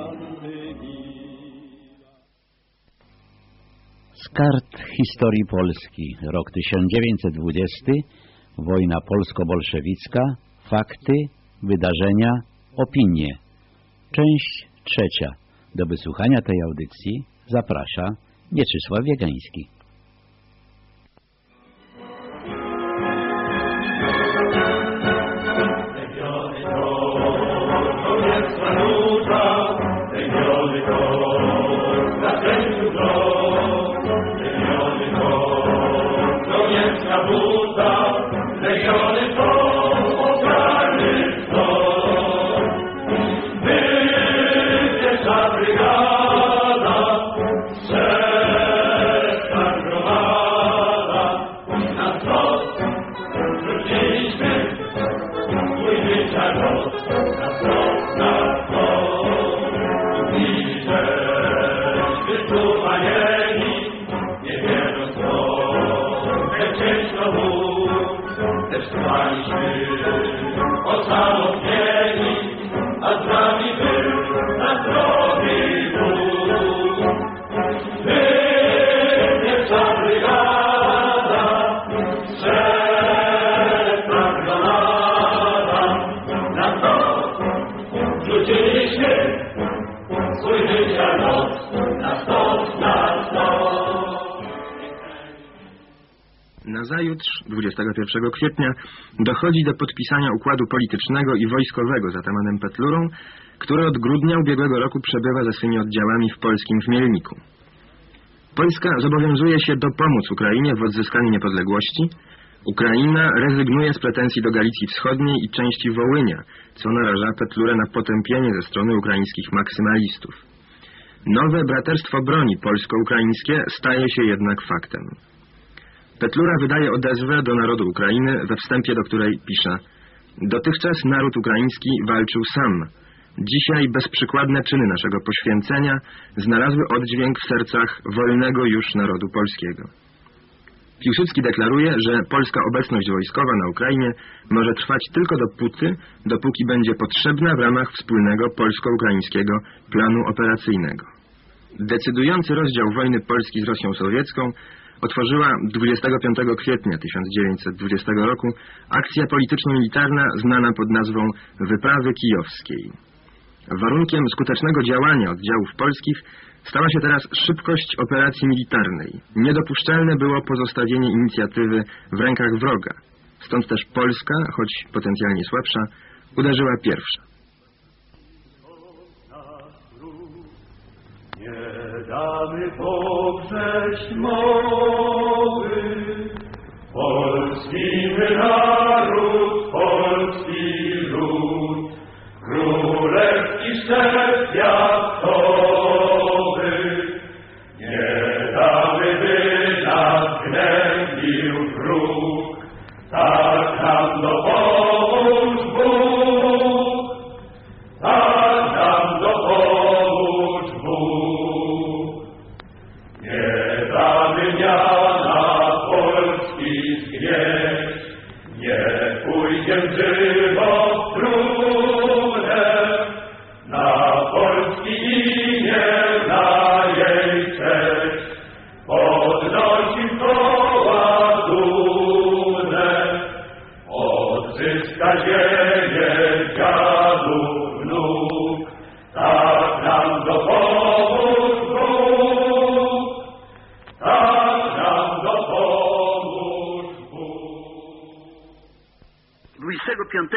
Z kart historii Polski, rok 1920, wojna polsko-bolszewicka, fakty, wydarzenia, opinie. Część trzecia. Do wysłuchania tej audycji zaprasza Mieczysław Wiegański. 21 kwietnia, dochodzi do podpisania układu politycznego i wojskowego z Atamanem Petlurą, który od grudnia ubiegłego roku przebywa ze swymi oddziałami w polskim Chmielniku. Polska zobowiązuje się dopomóc Ukrainie w odzyskaniu niepodległości. Ukraina rezygnuje z pretensji do Galicji Wschodniej i części Wołynia, co naraża Petlurę na potępienie ze strony ukraińskich maksymalistów. Nowe braterstwo broni polsko-ukraińskie staje się jednak faktem. Petlura wydaje odezwę do narodu Ukrainy, we wstępie do której pisze Dotychczas naród ukraiński walczył sam. Dzisiaj bezprzykładne czyny naszego poświęcenia znalazły oddźwięk w sercach wolnego już narodu polskiego. Piłsudski deklaruje, że polska obecność wojskowa na Ukrainie może trwać tylko dopóty, dopóki będzie potrzebna w ramach wspólnego polsko-ukraińskiego planu operacyjnego. Decydujący rozdział wojny Polski z Rosją Sowiecką otworzyła 25 kwietnia 1920 roku akcja polityczno-militarna znana pod nazwą Wyprawy Kijowskiej. Warunkiem skutecznego działania oddziałów polskich stała się teraz szybkość operacji militarnej. Niedopuszczalne było pozostawienie inicjatywy w rękach wroga. Stąd też Polska, choć potencjalnie słabsza, uderzyła pierwsza. Nie damy poprzeć mowy, polski my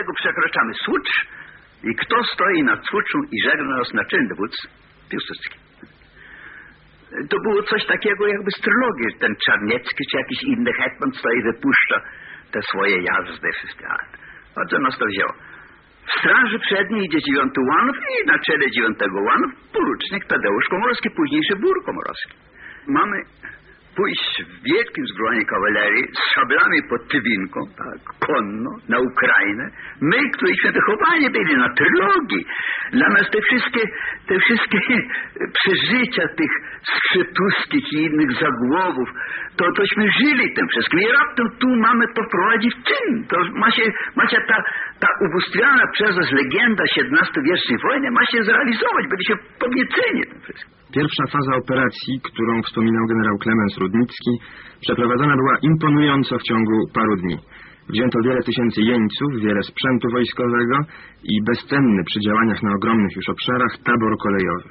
25 przekraczamy Słucz i kto stoi nad Słuczą i żegna nas naczelny wódz? Piłsudski. To było coś takiego jakby z trylogii. Ten Czarniecki czy jakiś inny hetman stoi wypuszcza te swoje jazdy. A co nas to wzięło? W straży przedniej idzie dziewiąty łanów i na czele dziewiątego łanów porucznik Tadeusz Komorowski, późniejszy bur Komorowski. Mamy pójść w wielkim zgromadzeniu kawalerii z szablami pod tywinką, tak, konno, na Ukrainę. My, któryśmy wychowani byli na trylogii, dla nas te wszystkie, te wszystkie przeżycia tych skrzytuskich i innych zagłowów, to tośmy żyli tym wszystkim. I raptem tu mamy to wprowadzić w czyn. To ma się, ma się ta, ta ubóstwiana przez nas legenda XVII-wiecznej wojny ma się zrealizować. Byliśmy podnieceni tym wszystkim. Pierwsza faza operacji, którą wspominał generał Klemens Rudnicki, przeprowadzona była imponująco w ciągu paru dni. Wzięto wiele tysięcy jeńców, wiele sprzętu wojskowego i bezcenny przy działaniach na ogromnych już obszarach tabor kolejowy.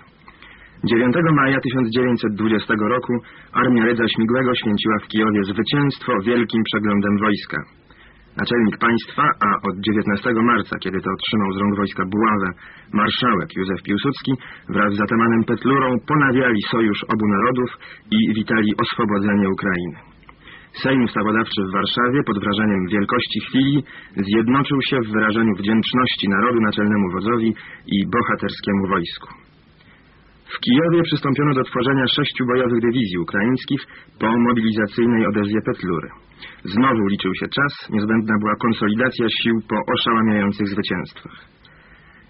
9 maja 1920 roku Armia Rydza Śmigłego święciła w Kijowie zwycięstwo wielkim przeglądem wojska. Naczelnik państwa, a od 19 marca, kiedy to otrzymał z rąk wojska buławę, marszałek Józef Piłsudski wraz z atamanem Petlurą ponawiali sojusz obu narodów i witali oswobodzenie Ukrainy. Sejm Ustawodawczy w Warszawie pod wrażeniem wielkości chwili zjednoczył się w wyrażeniu wdzięczności narodu naczelnemu wodzowi i bohaterskiemu wojsku. W Kijowie przystąpiono do tworzenia sześciu bojowych dywizji ukraińskich po mobilizacyjnej odezwie Petlury. Znowu liczył się czas, niezbędna była konsolidacja sił po oszałamiających zwycięstwach.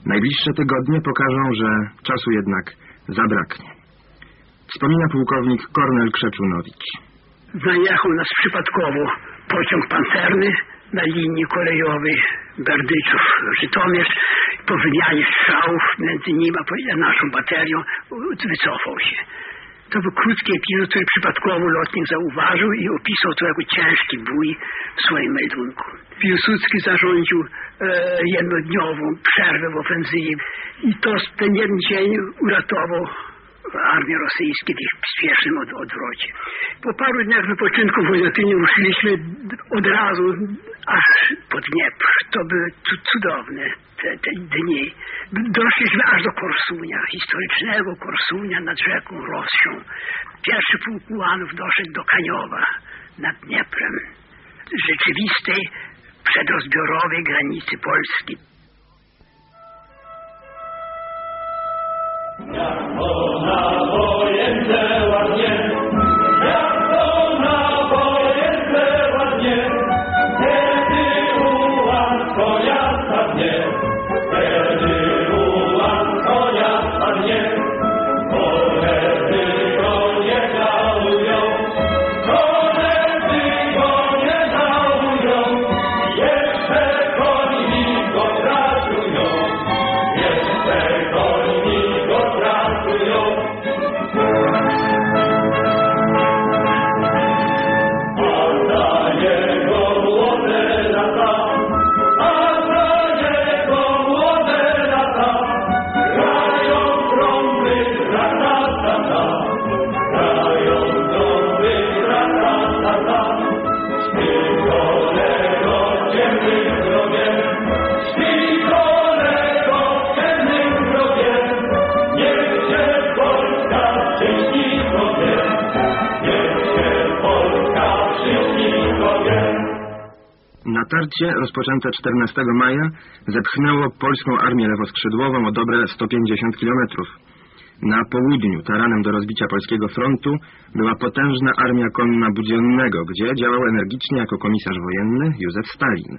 Najbliższe tygodnie pokażą, że czasu jednak zabraknie. Wspomina pułkownik Kornel Krzeczunowicz. Zajechał nas przypadkowo pociąg pancerny na linii kolejowej Berdyczów-Żytomierz. Po wymianie strzałów między nim a naszą baterią wycofał się. To był krótki epizod, który przypadkowo lotnik zauważył i opisał to jako ciężki bój w swoim meldunku. Piłsudski zarządził e, jednodniową przerwę w ofensywie i to ten jeden dzień uratował armię rosyjską w ich spiesznym od, odwrocie. Po paru dniach wypoczynku w Wojotynie ruszyliśmy od razu aż pod Dniepr. To były cudowne te, te dni. Doszliśmy aż do Korsunia, historycznego Korsunia nad rzeką Rosją. Pierwszy pułk ułanów doszedł do Kaniowa nad Dnieprem, rzeczywistej przedrozbiorowej granicy Polski. Namo Namo Natarcie rozpoczęte 14 maja zepchnęło polską armię lewoskrzydłową o dobre 150 kilometrów. Na południu, taranem do rozbicia polskiego frontu, była potężna armia konna Budzionnego, gdzie działał energicznie jako komisarz wojenny Józef Stalin.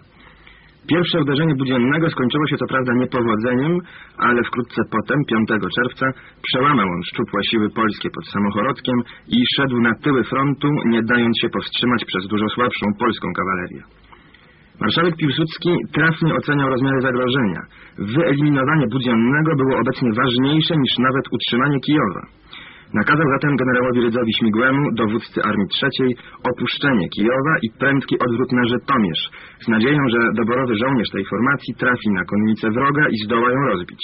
Pierwsze uderzenie Budziennego skończyło się co prawda niepowodzeniem, ale wkrótce potem, 5 czerwca, przełamał on szczupłe siły polskie pod Samochorodkiem i szedł na tyły frontu, nie dając się powstrzymać przez dużo słabszą polską kawalerię. Marszałek Piłsudski trafnie oceniał rozmiary zagrożenia. Wyeliminowanie Budziennego było obecnie ważniejsze niż nawet utrzymanie Kijowa. Nakazał zatem generałowi Rydzowi Śmigłemu, dowódcy Armii III, opuszczenie Kijowa i prędki odwrót na Żytomierz, z nadzieją, że doborowy żołnierz tej formacji trafi na konnicę wroga i zdoła ją rozbić.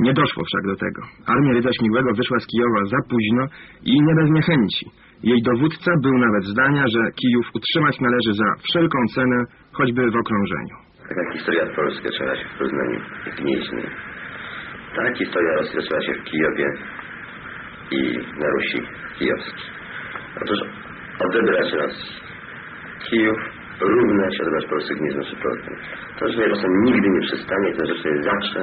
Nie doszło wszak do tego. Armia Rydza Śmigłego wyszła z Kijowa za późno i nie bez niechęci. Jej dowódca był nawet zdania, że Kijów utrzymać należy za wszelką cenę, choćby w okrążeniu. Taka historia polska zaczęła się w Poznaniu Gnieźnie. Ta historia rozpoczęła się w Kijowie i na Rusi Kijowskiej. Otóż odebrać Rosji Kijów równa się odebrać Polsce Gniezno Poznań. To, że czasem nigdy nie przestanie, to rzecz zawsze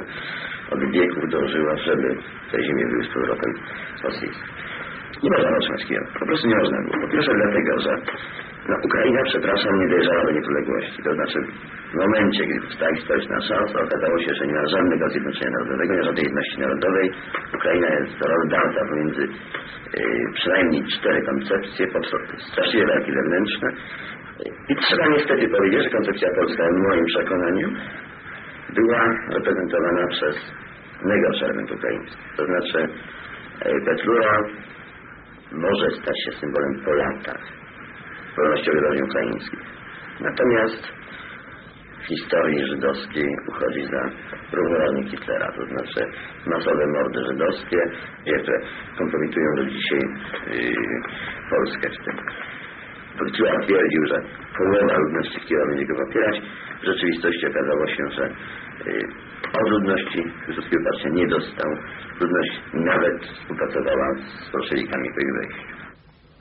od wieków dążyła, żeby te ziemie były z powrotem rosyjskie. Nie można otrzymać Kijowa. Po prostu nie można było. Po pierwsze dlatego, że no, Ukraina, przepraszam, nie dojrzała do niepodległości. To znaczy w momencie, gdy powstała historyczna szansa, okazało się, że nie ma żadnego zjednoczenia narodowego, nie ma żadnej jedności narodowej. Ukraina jest rozdalta pomiędzy yy, przynajmniej cztery koncepcje, straszliwe walki wewnętrzne. I trzeba niestety powiedzieć, że koncepcja polska w moim przekonaniu była reprezentowana przez najgorszy element ukraiński. To znaczy yy, Petlura może stać się symbolem po wolności wydarzeń ukraińskich. Natomiast w historii żydowskiej uchodzi za równoważnik Hitlera, to znaczy masowe mordy żydowskie, które kompromitują do dzisiaj yy, Polskę. Hitler twierdził, że połowa ludności Kijowa będzie go popierać. W rzeczywistości okazało się, że yy, od ludności Piłsudskiego Patrzenia nie dostał. Ludność nawet współpracowała z bolszewikami po ich wejściu.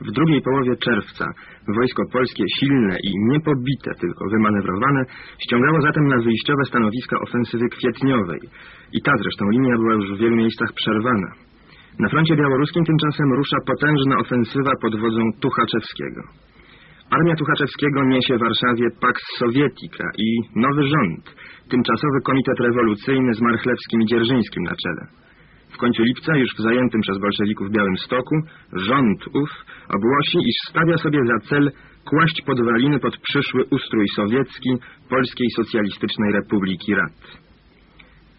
W drugiej połowie czerwca wojsko polskie silne i niepobite, tylko wymanewrowane, ściągało zatem na wyjściowe stanowiska ofensywy kwietniowej. I ta zresztą linia była już w wielu miejscach przerwana. Na froncie białoruskim tymczasem rusza potężna ofensywa pod wodzą Tuchaczewskiego. Armia Tuchaczewskiego niesie Warszawie Pax Sowietica i nowy rząd, tymczasowy komitet rewolucyjny z Marchlewskim i Dzierżyńskim na czele. W końcu lipca, już w zajętym przez bolszewików Białym Stoku, rząd ów ogłosi, iż stawia sobie za cel kłaść podwaliny pod przyszły ustrój sowiecki Polskiej Socjalistycznej Republiki Rad.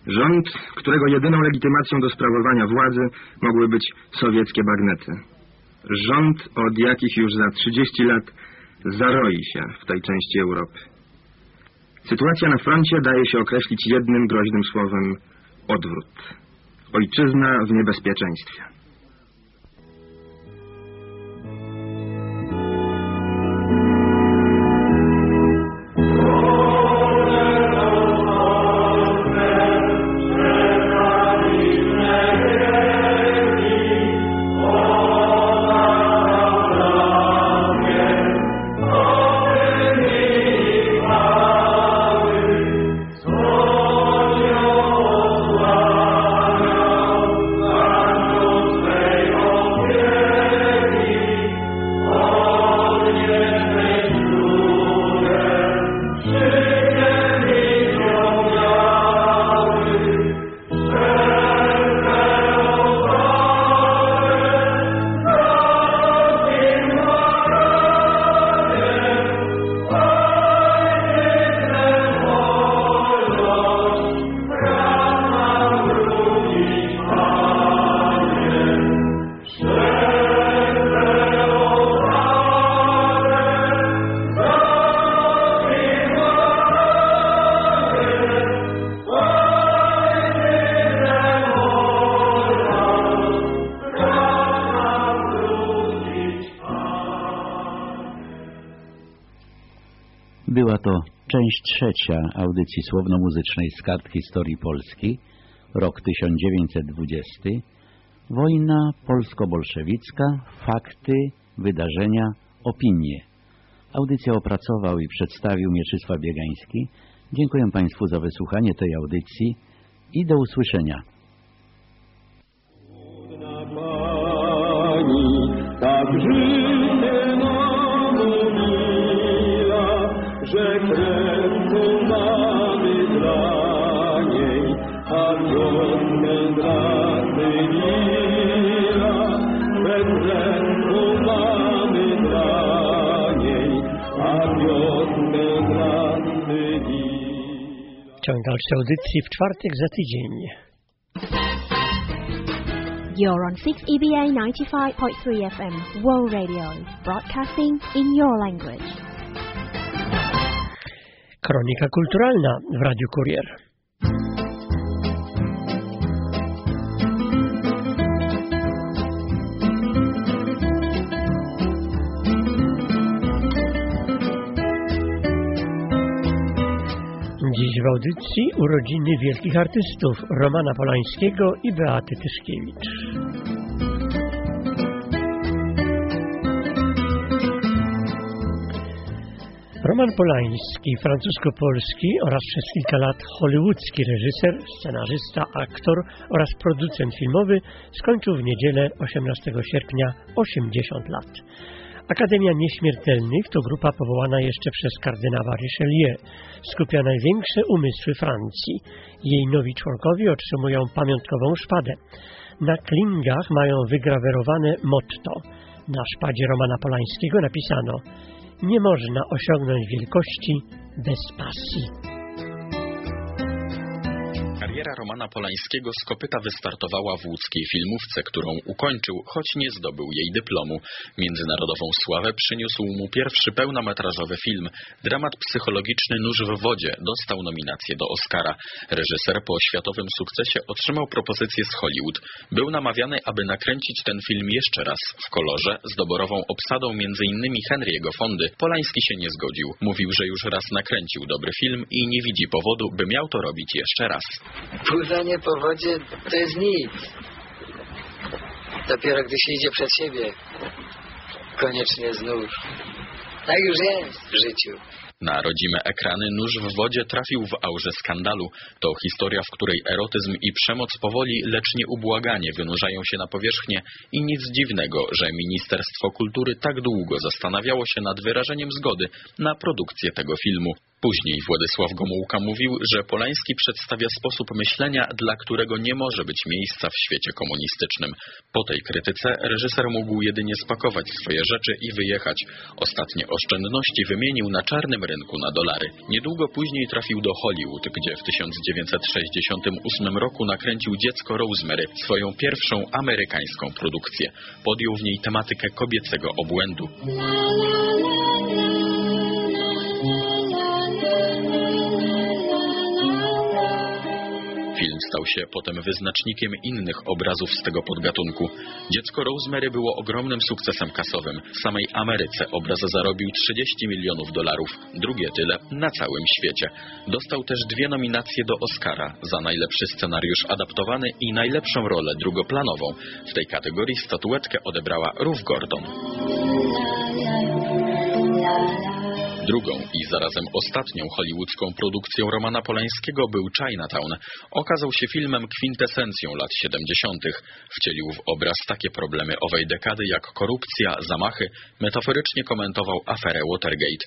Rząd, którego jedyną legitymacją do sprawowania władzy mogły być sowieckie bagnety. Rząd od jakich już za 30 lat zaroi się w tej części Europy. Sytuacja na froncie daje się określić jednym groźnym słowem odwrót. Ojczyzna w niebezpieczeństwie. Trzecia audycji słowno-muzycznej z kart historii Polski, rok 1920, wojna polsko-bolszewicka, fakty, wydarzenia, opinie. Audycję opracował i przedstawił Mieczysław Biegański. Dziękuję Państwu za wysłuchanie tej audycji i do usłyszenia. Ciąg dalszej audycji w czwartek za tydzień. You're on 6EBA 95.3 FM, World Radio, broadcasting in your language. Kronika kulturalna w Radiu Kurier. W audycji urodziny wielkich artystów Romana Polańskiego i Beaty Tyszkiewicz. Roman Polański, francusko-polski oraz przez kilka lat hollywoodzki reżyser, scenarzysta, aktor oraz producent filmowy skończył w niedzielę 18 sierpnia 80 lat. Akademia Nieśmiertelnych to grupa powołana jeszcze przez kardynała Richelieu. Skupia największe umysły Francji. Jej nowi członkowie otrzymują pamiątkową szpadę. Na klingach mają wygrawerowane motto. Na szpadzie Romana Polańskiego napisano Nie można osiągnąć wielkości bez pasji. Kariera Romana Polańskiego z kopyta wystartowała w łódzkiej filmówce, którą ukończył, choć nie zdobył jej dyplomu. Międzynarodową sławę przyniósł mu pierwszy pełnometrażowy film. Dramat psychologiczny Nóż w wodzie dostał nominację do Oscara. Reżyser po światowym sukcesie otrzymał propozycję z Hollywood. Był namawiany, aby nakręcić ten film jeszcze raz w kolorze z doborową obsadą m.in. Henry'ego Fondy. Polański się nie zgodził. Mówił, że już raz nakręcił dobry film i nie widzi powodu, by miał to robić jeszcze raz. Pływanie po wodzie to jest nic. Dopiero gdy się idzie przed siebie, koniecznie znów. Tak już jest w życiu. Na rodzime ekrany nóż w wodzie trafił w aurze skandalu. To historia, w której erotyzm i przemoc powoli, lecz nieubłaganie wynurzają się na powierzchnię i nic dziwnego, że Ministerstwo Kultury tak długo zastanawiało się nad wyrażeniem zgody na produkcję tego filmu. Później Władysław Gomułka mówił, że Polański przedstawia sposób myślenia, dla którego nie może być miejsca w świecie komunistycznym. Po tej krytyce reżyser mógł jedynie spakować swoje rzeczy i wyjechać. Ostatnie oszczędności wymienił na czarnym rynku na dolary. Niedługo później trafił do Hollywood, gdzie w 1968 roku nakręcił Dziecko Rosemary, swoją pierwszą amerykańską produkcję. Podjął w niej tematykę kobiecego obłędu. Film stał się potem wyznacznikiem innych obrazów z tego podgatunku. Dziecko Rosemary było ogromnym sukcesem kasowym. W samej Ameryce obraz zarobił 30 milionów dolarów, drugie tyle na całym świecie. Dostał też dwie nominacje do Oscara za najlepszy scenariusz adaptowany i najlepszą rolę drugoplanową. W tej kategorii statuetkę odebrała Ruth Gordon. Drugą i zarazem ostatnią hollywoodzką produkcją Romana Polańskiego był Chinatown. Okazał się filmem kwintesencją lat 70. Wcielił w obraz takie problemy owej dekady jak korupcja, zamachy, metaforycznie komentował aferę Watergate.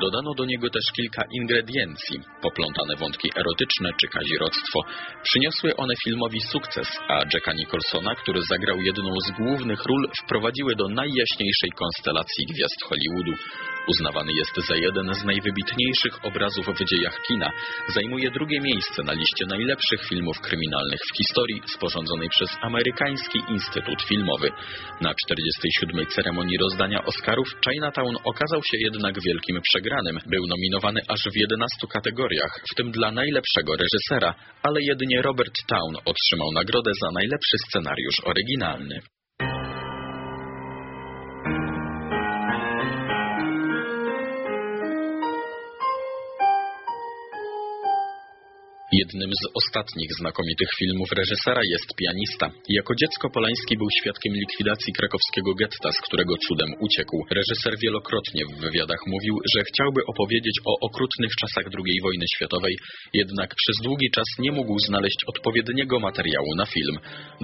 Dodano do niego też kilka ingrediencji, poplątane wątki erotyczne czy kazirodztwo. Przyniosły one filmowi sukces, a Jacka Nicholsona, który zagrał jedną z głównych ról, wprowadziły do najjaśniejszej konstelacji gwiazd Hollywoodu. Uznawany jest za jeden z najwybitniejszych obrazów w dziejach kina. Zajmuje drugie miejsce na liście najlepszych filmów kryminalnych w historii sporządzonej przez Amerykański Instytut Filmowy. Na 47. ceremonii rozdania Oscarów Chinatown okazał się jednak wielkim przegranym. Był nominowany aż w 11 kategoriach, w tym dla najlepszego reżysera, ale jedynie Robert Town otrzymał nagrodę za najlepszy scenariusz oryginalny. Jednym z ostatnich znakomitych filmów reżysera jest Pianista. Jako dziecko Polański był świadkiem likwidacji krakowskiego getta, z którego cudem uciekł. Reżyser wielokrotnie w wywiadach mówił, że chciałby opowiedzieć o okrutnych czasach II wojny światowej, jednak przez długi czas nie mógł znaleźć odpowiedniego materiału na film.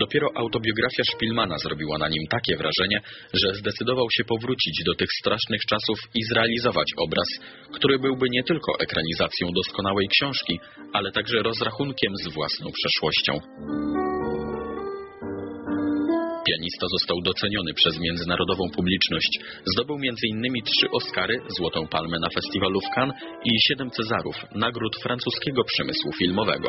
Dopiero autobiografia Szpilmana zrobiła na nim takie wrażenie, że zdecydował się powrócić do tych strasznych czasów i zrealizować obraz, który byłby nie tylko ekranizacją doskonałej książki, ale także rozrachunkiem z własną przeszłością. Pianista został doceniony przez międzynarodową publiczność. Zdobył m.in. trzy Oscary, Złotą Palmę na festiwalu w Cannes i siedem Cezarów, nagród francuskiego przemysłu filmowego.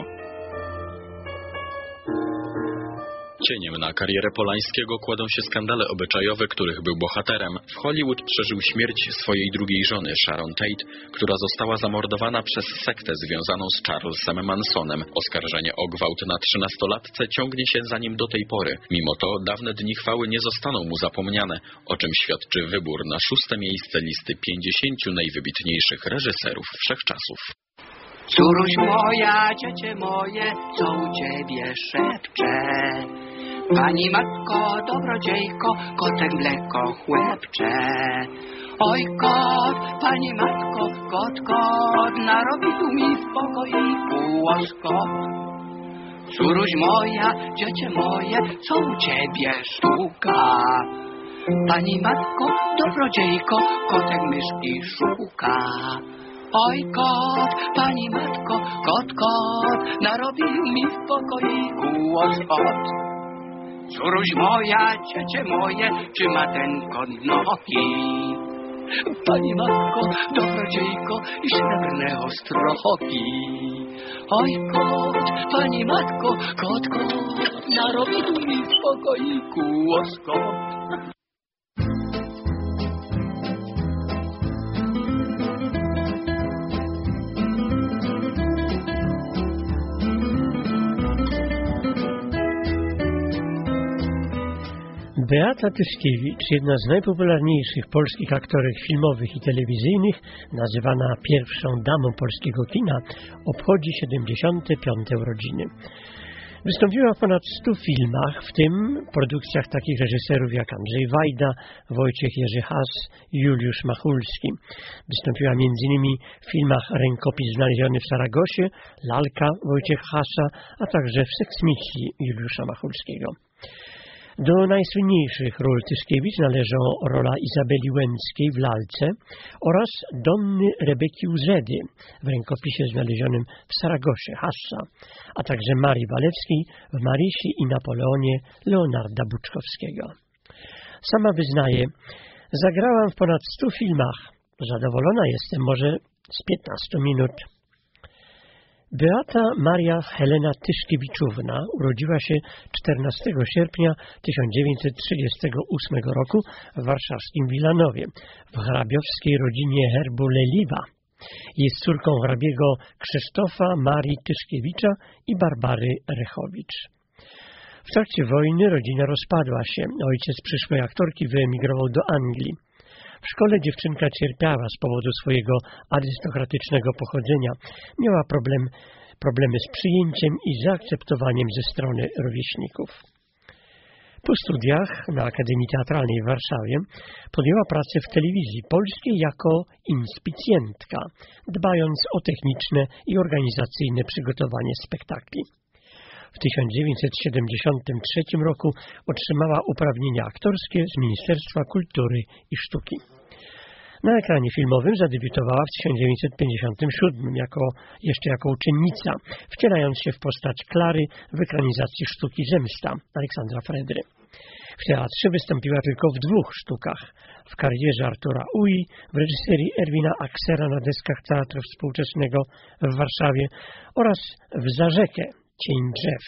Cieniem na karierę Polańskiego kładą się skandale obyczajowe, których był bohaterem. W Hollywood przeżył śmierć swojej drugiej żony, Sharon Tate, która została zamordowana przez sektę związaną z Charlesem Mansonem. Oskarżenie o gwałt na trzynastolatce ciągnie się za nim do tej pory. Mimo to dawne dni chwały nie zostaną mu zapomniane, o czym świadczy wybór na szóste miejsce listy 50 najwybitniejszych reżyserów wszechczasów. Córuś moja, dziecię moje, co u ciebie szepcze? Pani matko, dobrodziejko, kotek mleko chłepcze. Oj kot, pani matko, kot, kot, narobi tu mi w pokoiku łoskot. Córuś moja, dziecię moje, co u ciebie sztuka? Pani matko, dobrodziejko, kotek myszki szuka. Oj kot, pani matko, kot, kot, narobił mi w pokoiku łoskot. Córuś moja, ciecie moje, czy ma ten kot nogi? Pani matko, dobrodziejko i srebrne ostrogi. Oj kot, pani matko, kot, kot, narobił mi w pokoiku łoskot. Beata Tyszkiewicz, jedna z najpopularniejszych polskich aktorek filmowych i telewizyjnych, nazywana pierwszą damą polskiego kina, obchodzi 75. urodziny. Wystąpiła w ponad 100 filmach, w tym produkcjach takich reżyserów jak Andrzej Wajda, Wojciech Jerzy Has Juliusz Machulski. Wystąpiła m.in. w filmach Rękopis znaleziony w Saragosie, Lalka Wojciech Hasa, a także w Seksmisji Juliusza Machulskiego. Do najsłynniejszych ról Tyszkiewicz należą rola Izabeli Łęckiej w Lalce oraz Donny Rebeki Uzedy w rękopisie znalezionym w Saragosie Hassa, a także Marii Walewskiej w Marysi i Napoleonie Leonarda Buczkowskiego. Sama wyznaje, zagrałam w ponad 100 filmach. Zadowolona jestem może z 15 minut. Beata Maria Helena Tyszkiewiczówna urodziła się 14 sierpnia 1938 roku w warszawskim Wilanowie w hrabiowskiej rodzinie herbu Leliwa. Jest córką hrabiego Krzysztofa Marii Tyszkiewicza i Barbary Rechowicz. W trakcie wojny rodzina rozpadła się. Ojciec przyszłej aktorki wyemigrował do Anglii. W szkole dziewczynka cierpiała z powodu swojego arystokratycznego pochodzenia. Miała problem, problemy z przyjęciem i zaakceptowaniem ze strony rówieśników. Po studiach na Akademii Teatralnej w Warszawie podjęła pracę w telewizji polskiej jako inspicjentka, dbając o techniczne i organizacyjne przygotowanie spektakli. W 1973 roku otrzymała uprawnienia aktorskie z Ministerstwa Kultury i Sztuki. Na ekranie filmowym zadebiutowała w 1957 jako, jeszcze jako uczennica, wcielając się w postać Klary w ekranizacji sztuki Zemsta Aleksandra Fredry. W teatrze wystąpiła tylko w dwóch sztukach. W karierze Artura Ui, w reżyserii Erwina Aksera na deskach Teatru Współczesnego w Warszawie oraz w Zarzekę Cień drzew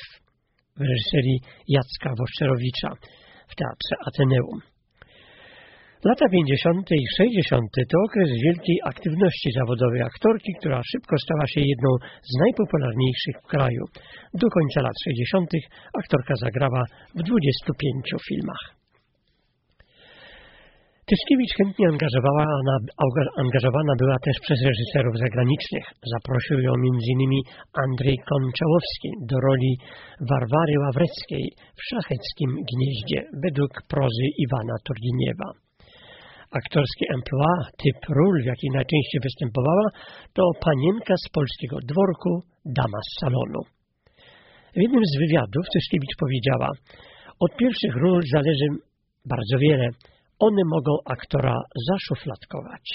w reżyserii Jacka Woszczerowicza w Teatrze Ateneum. Lata 50. i 60. to okres wielkiej aktywności zawodowej aktorki, która szybko stała się jedną z najpopularniejszych w kraju. Do końca lat 60. aktorka zagrała w 25 filmach. Tyszkiewicz chętnie angażowała, angażowana była też przez reżyserów zagranicznych. Zaprosił ją m.in. Andrzej Konczałowski do roli Warwary Ławreckiej w szlacheckim gnieździe według prozy Iwana Turginiewa. Aktorskie emploi, typ ról, w jakich najczęściej występowała, to panienka z polskiego dworku, dama z salonu. W jednym z wywiadów Tyszkiewicz powiedziała, od pierwszych ról zależy bardzo wiele, one mogą aktora zaszufladkować.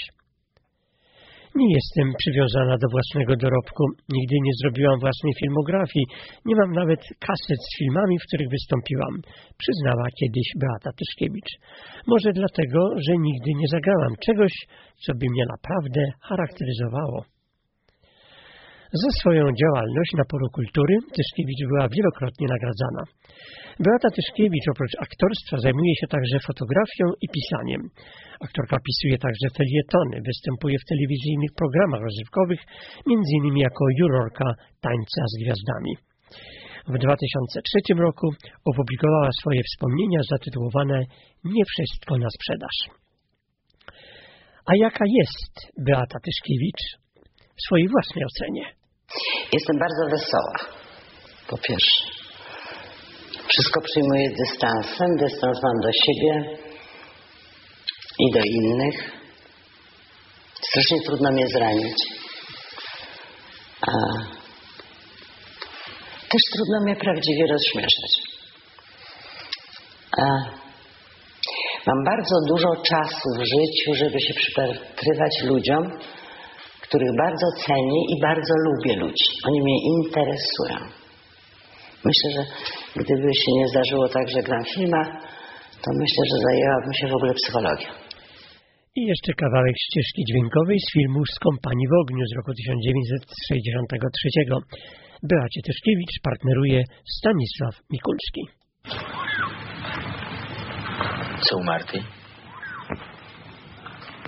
Nie jestem przywiązana do własnego dorobku, nigdy nie zrobiłam własnej filmografii, nie mam nawet kaset z filmami, w których wystąpiłam, przyznała kiedyś Beata Tyszkiewicz. Może dlatego, że nigdy nie zagrałam czegoś, co by mnie naprawdę charakteryzowało. Za swoją działalność na polu kultury Tyszkiewicz była wielokrotnie nagradzana. Beata Tyszkiewicz oprócz aktorstwa zajmuje się także fotografią i pisaniem. Aktorka pisuje także felietony, występuje w telewizyjnych programach rozrywkowych, m.in. jako jurorka Tańca z Gwiazdami. W 2003 roku opublikowała swoje wspomnienia zatytułowane Nie wszystko na sprzedaż. A jaka jest Beata Tyszkiewicz w swojej własnej ocenie? Jestem bardzo wesoła. Po pierwsze. Wszystko przyjmuję dystansem. Dystans mam do siebie i do innych. Strasznie trudno mnie zranić. A też trudno mnie prawdziwie rozśmieszać. A mam bardzo dużo czasu w życiu, żeby się przypatrywać ludziom, których bardzo cenię i bardzo lubię ludzi. Oni mnie interesują. Myślę, że gdyby się nie zdarzyło tak, że gram w filmach, to myślę, że zajęłabym się w ogóle psychologią. I jeszcze kawałek ścieżki dźwiękowej z filmu Z kompanii w ogniu z roku 1963. Beacie Tyszkiewicz partneruje Stanisław Mikulski. Co u Marty?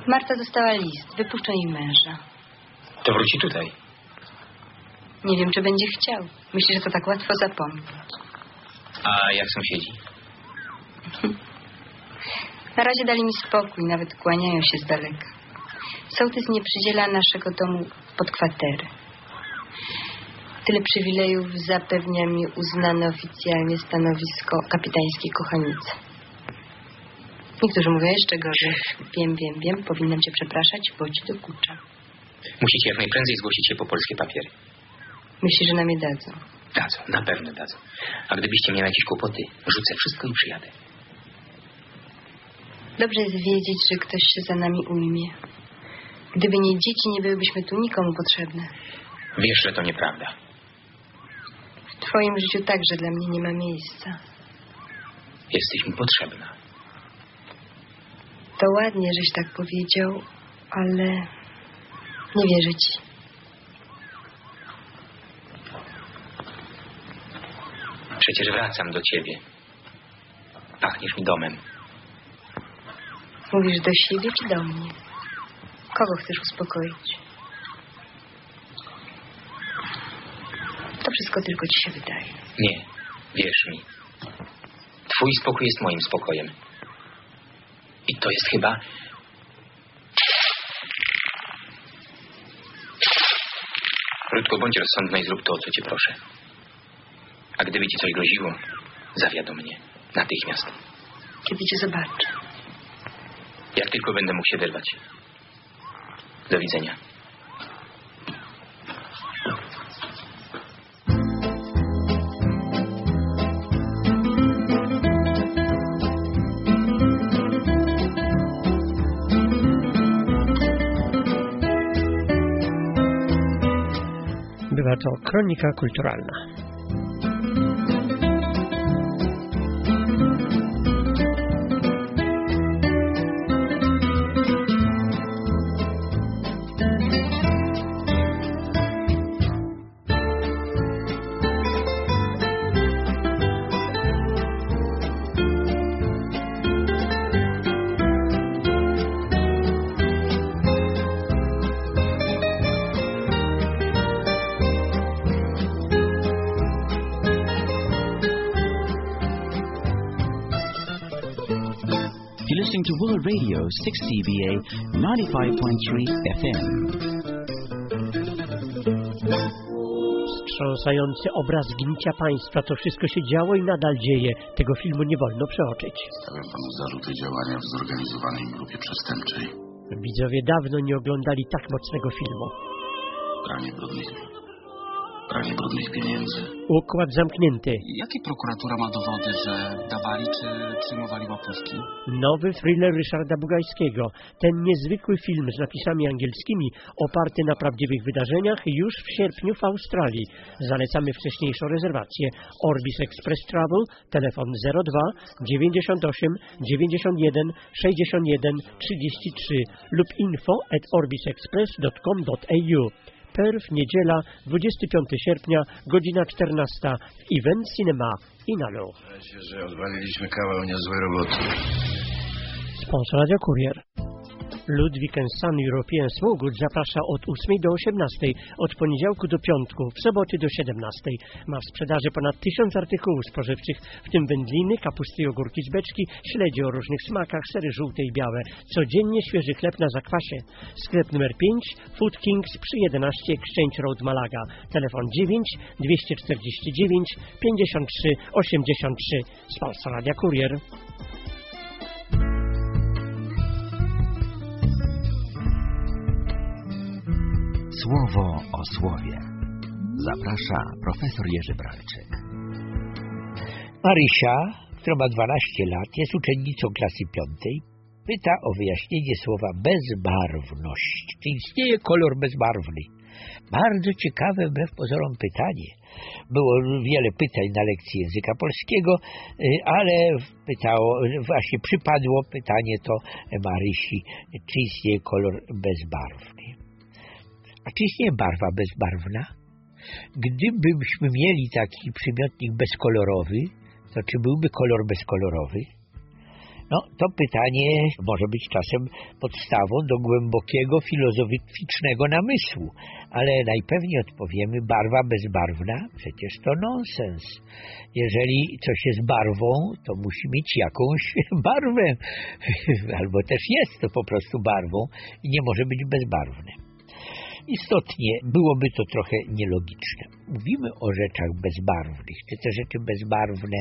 Marta dostała list. Wypuszczę jej męża. To wróci tutaj. Nie wiem, czy będzie chciał. Myślę, że to tak łatwo zapomnieć. A jak sąsiedzi? Na razie dali mi spokój, nawet kłaniają się z daleka. Sołtys nie przydziela naszego domu pod kwaterę. Tyle przywilejów zapewnia mi uznane oficjalnie stanowisko kapitańskiej kochanicy. Niektórzy mówią jeszcze gorzej. Wiem, wiem, wiem, powinnam cię przepraszać, bo ci dokuczam. Musicie jak najprędzej zgłosić się po polskie papiery. Myślisz, że nam je dadzą? Dadzą, na pewno dadzą. A gdybyście mieli jakieś kłopoty, rzucę wszystko i przyjadę. Dobrze jest wiedzieć, że ktoś się za nami ujmie. Gdyby nie dzieci, nie byłybyśmy tu nikomu potrzebne. Wiesz, że to nieprawda. W twoim życiu także dla mnie nie ma miejsca. Jesteś mi potrzebna. To ładnie, żeś tak powiedział, ale nie wierzę ci. Przecież wracam do ciebie. Pachniesz mi domem. Mówisz do siebie czy do mnie? Kogo chcesz uspokoić? To wszystko tylko ci się wydaje. Nie, wierz mi. Twój spokój jest moim spokojem. I to jest chyba... Krótko bądź rozsądna i zrób to, o co cię proszę. A gdyby ci coś groziło, zawiadom mnie. Natychmiast. Kiedy cię zobaczę. Jak tylko będę mógł się wyrwać. Do widzenia. To kronika kulturalna. Radio 6 CBA 95.3 FM. Wstrząsający obraz gnicia państwa. To wszystko się działo i nadal dzieje. Tego filmu nie wolno przeoczyć. Stawiam panu zarzuty działania w zorganizowanej grupie przestępczej. Widzowie dawno nie oglądali tak mocnego filmu. Pranie brudnych, pranie brudnych pieniędzy. Układ zamknięty. Jakie prokuratura ma dowody, że dawali czy przyjmowali łapówki? Nowy thriller Ryszarda Bugajskiego. Ten niezwykły film z napisami angielskimi, oparty na prawdziwych wydarzeniach, już w sierpniu w Australii. Zalecamy wcześniejszą rezerwację. Orbis Express Travel, telefon 02 98 91 61 33 lub info at orbisexpress.com.au. Perf, niedziela, 25 sierpnia, godzina 14 w Event Cinema Inalu. się, że odwaliliśmy kawał niezłej roboty. Sponsor Radio Kurier. Ludwik Sun European Smoothgood zaprasza od 8 do 18, od poniedziałku do piątku, w soboty do 17. Ma w sprzedaży ponad 1000 artykułów spożywczych, w tym wędliny, kapusty i ogórki z beczki, śledzie o różnych smakach, sery żółte i białe. Codziennie świeży chleb na zakwasie. Sklep numer 5, Food Kings przy 11 Exchange Road Malaga. Telefon 9 249 53 83. Sponsor Radia Kurier. Słowo o słowie. Zaprasza profesor Jerzy Bralczyk. Marysia, która ma 12 lat, jest uczennicą klasy piątej, pyta o wyjaśnienie słowa bezbarwność. Czy istnieje kolor bezbarwny? Bardzo ciekawe wbrew pozorom pytanie. Było wiele pytań na lekcji języka polskiego, y, ale pytało, właśnie przypadło pytanie to Marysi, czy istnieje kolor bezbarwny. A czy istnieje barwa bezbarwna? Gdybyśmy mieli taki przymiotnik bezkolorowy, to czy byłby kolor bezkolorowy? No, to pytanie może być czasem podstawą do głębokiego filozoficznego namysłu, ale najpewniej odpowiemy barwa bezbarwna, przecież to nonsens. Jeżeli coś jest barwą, to musi mieć jakąś barwę, albo też jest to po prostu barwą i nie może być bezbarwne. Istotnie byłoby to trochę nielogiczne. Mówimy o rzeczach bezbarwnych. Czy te rzeczy bezbarwne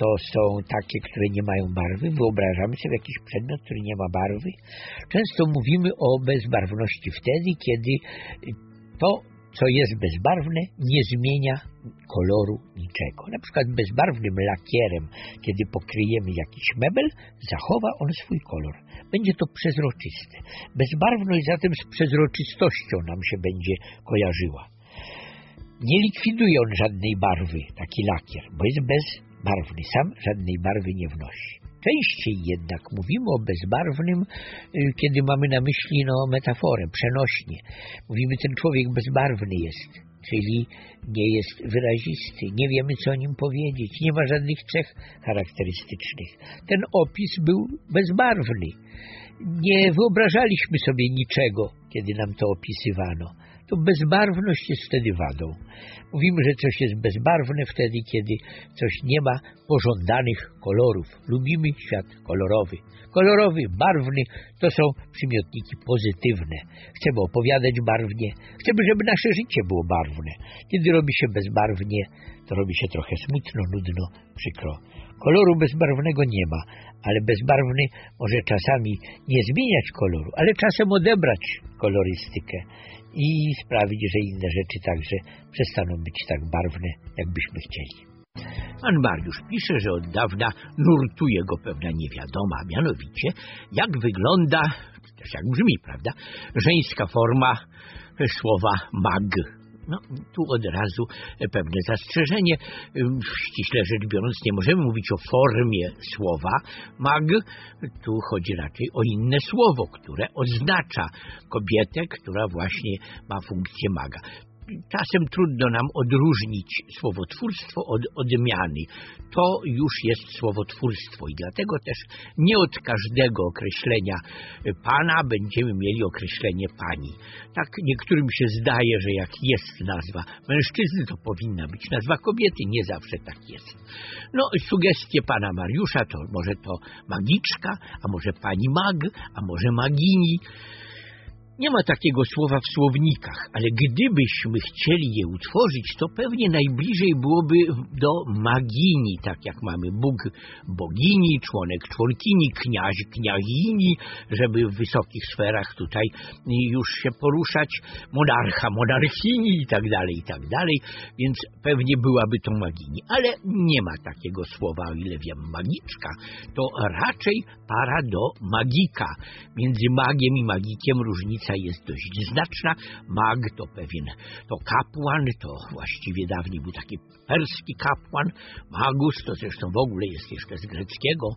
to są takie, które nie mają barwy? Wyobrażamy sobie jakiś przedmiot, który nie ma barwy? Często mówimy o bezbarwności wtedy, kiedy to, co jest bezbarwne, nie zmienia koloru niczego. Na przykład bezbarwnym lakierem, kiedy pokryjemy jakiś mebel, zachowa on swój kolor. Będzie to przezroczyste. Bezbarwność zatem z przezroczystością nam się będzie kojarzyła. Nie likwiduje on żadnej barwy, taki lakier, bo jest bezbarwny. Sam żadnej barwy nie wnosi. Częściej jednak mówimy o bezbarwnym, kiedy mamy na myśli no, metaforę, przenośnie. Mówimy, ten człowiek bezbarwny jest, czyli nie jest wyrazisty, nie wiemy, co o nim powiedzieć, nie ma żadnych cech charakterystycznych. Ten opis był bezbarwny. Nie wyobrażaliśmy sobie niczego, kiedy nam to opisywano. To bezbarwność jest wtedy wadą. Mówimy, że coś jest bezbarwne wtedy, kiedy coś nie ma pożądanych kolorów. Lubimy świat kolorowy. Kolorowy, barwny to są przymiotniki pozytywne. Chcemy opowiadać barwnie, chcemy, żeby nasze życie było barwne. Kiedy robi się bezbarwnie, to robi się trochę smutno, nudno, przykro. Koloru bezbarwnego nie ma, ale bezbarwny może czasami nie zmieniać koloru, ale czasem odebrać kolorystykę i sprawić, że inne rzeczy także przestaną być tak barwne, jakbyśmy chcieli. Pan Mariusz pisze, że od dawna nurtuje go pewna niewiadoma, mianowicie jak wygląda, też jak brzmi, prawda, żeńska forma słowa mag. No, tu od razu pewne zastrzeżenie. Ściśle rzecz biorąc, nie możemy mówić o formie słowa mag. Tu chodzi raczej o inne słowo, które oznacza kobietę, która właśnie ma funkcję maga. Czasem trudno nam odróżnić słowotwórstwo od odmiany. To już jest słowotwórstwo i dlatego też nie od każdego określenia pana będziemy mieli określenie pani. Tak niektórym się zdaje, że jak jest nazwa mężczyzny, to powinna być nazwa kobiety. Nie zawsze tak jest. No, sugestie pana Mariusza to może to magiczka, a może pani mag, a może magini. Nie ma takiego słowa w słownikach, ale gdybyśmy chcieli je utworzyć, to pewnie najbliżej byłoby do magini, tak jak mamy Bóg bogini, członek członkini, kniaź kniazini, żeby w wysokich sferach tutaj już się poruszać, monarcha monarchini i tak dalej, i tak dalej, więc pewnie byłaby to magini, ale nie ma takiego słowa, o ile wiem, magiczka, to raczej para do magika. Między magiem i magikiem różnica jest dość znaczna. Mag to pewien, to kapłan, to właściwie dawniej był taki perski kapłan. Magus to zresztą w ogóle jest jeszcze z greckiego.